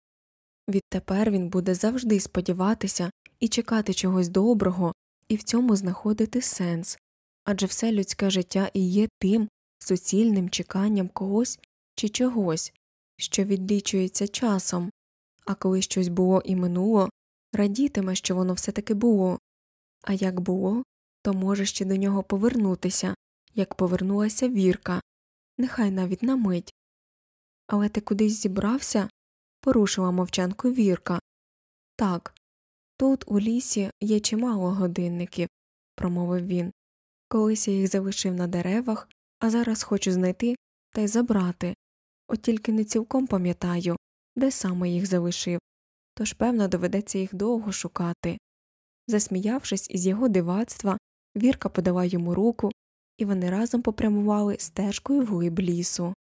Відтепер він буде завжди сподіватися і чекати чогось доброго, і в цьому знаходити сенс адже все людське життя і є тим суцільним чеканням когось чи чогось, що відлічується часом, а коли щось було і минуло, радітиме, що воно все таки було, а як було, то може ще до нього повернутися, як повернулася Вірка, нехай навіть на мить. Але ти кудись зібрався? порушила мовчанку Вірка. Так, тут у лісі є чимало годинників, промовив він. Колись я їх залишив на деревах, а зараз хочу знайти та й забрати. От тільки не цілком пам'ятаю, де саме їх залишив, тож, певно, доведеться їх довго шукати. Засміявшись із його дивацтва, Вірка подала йому руку, і вони разом попрямували стежкою вглиб лісу.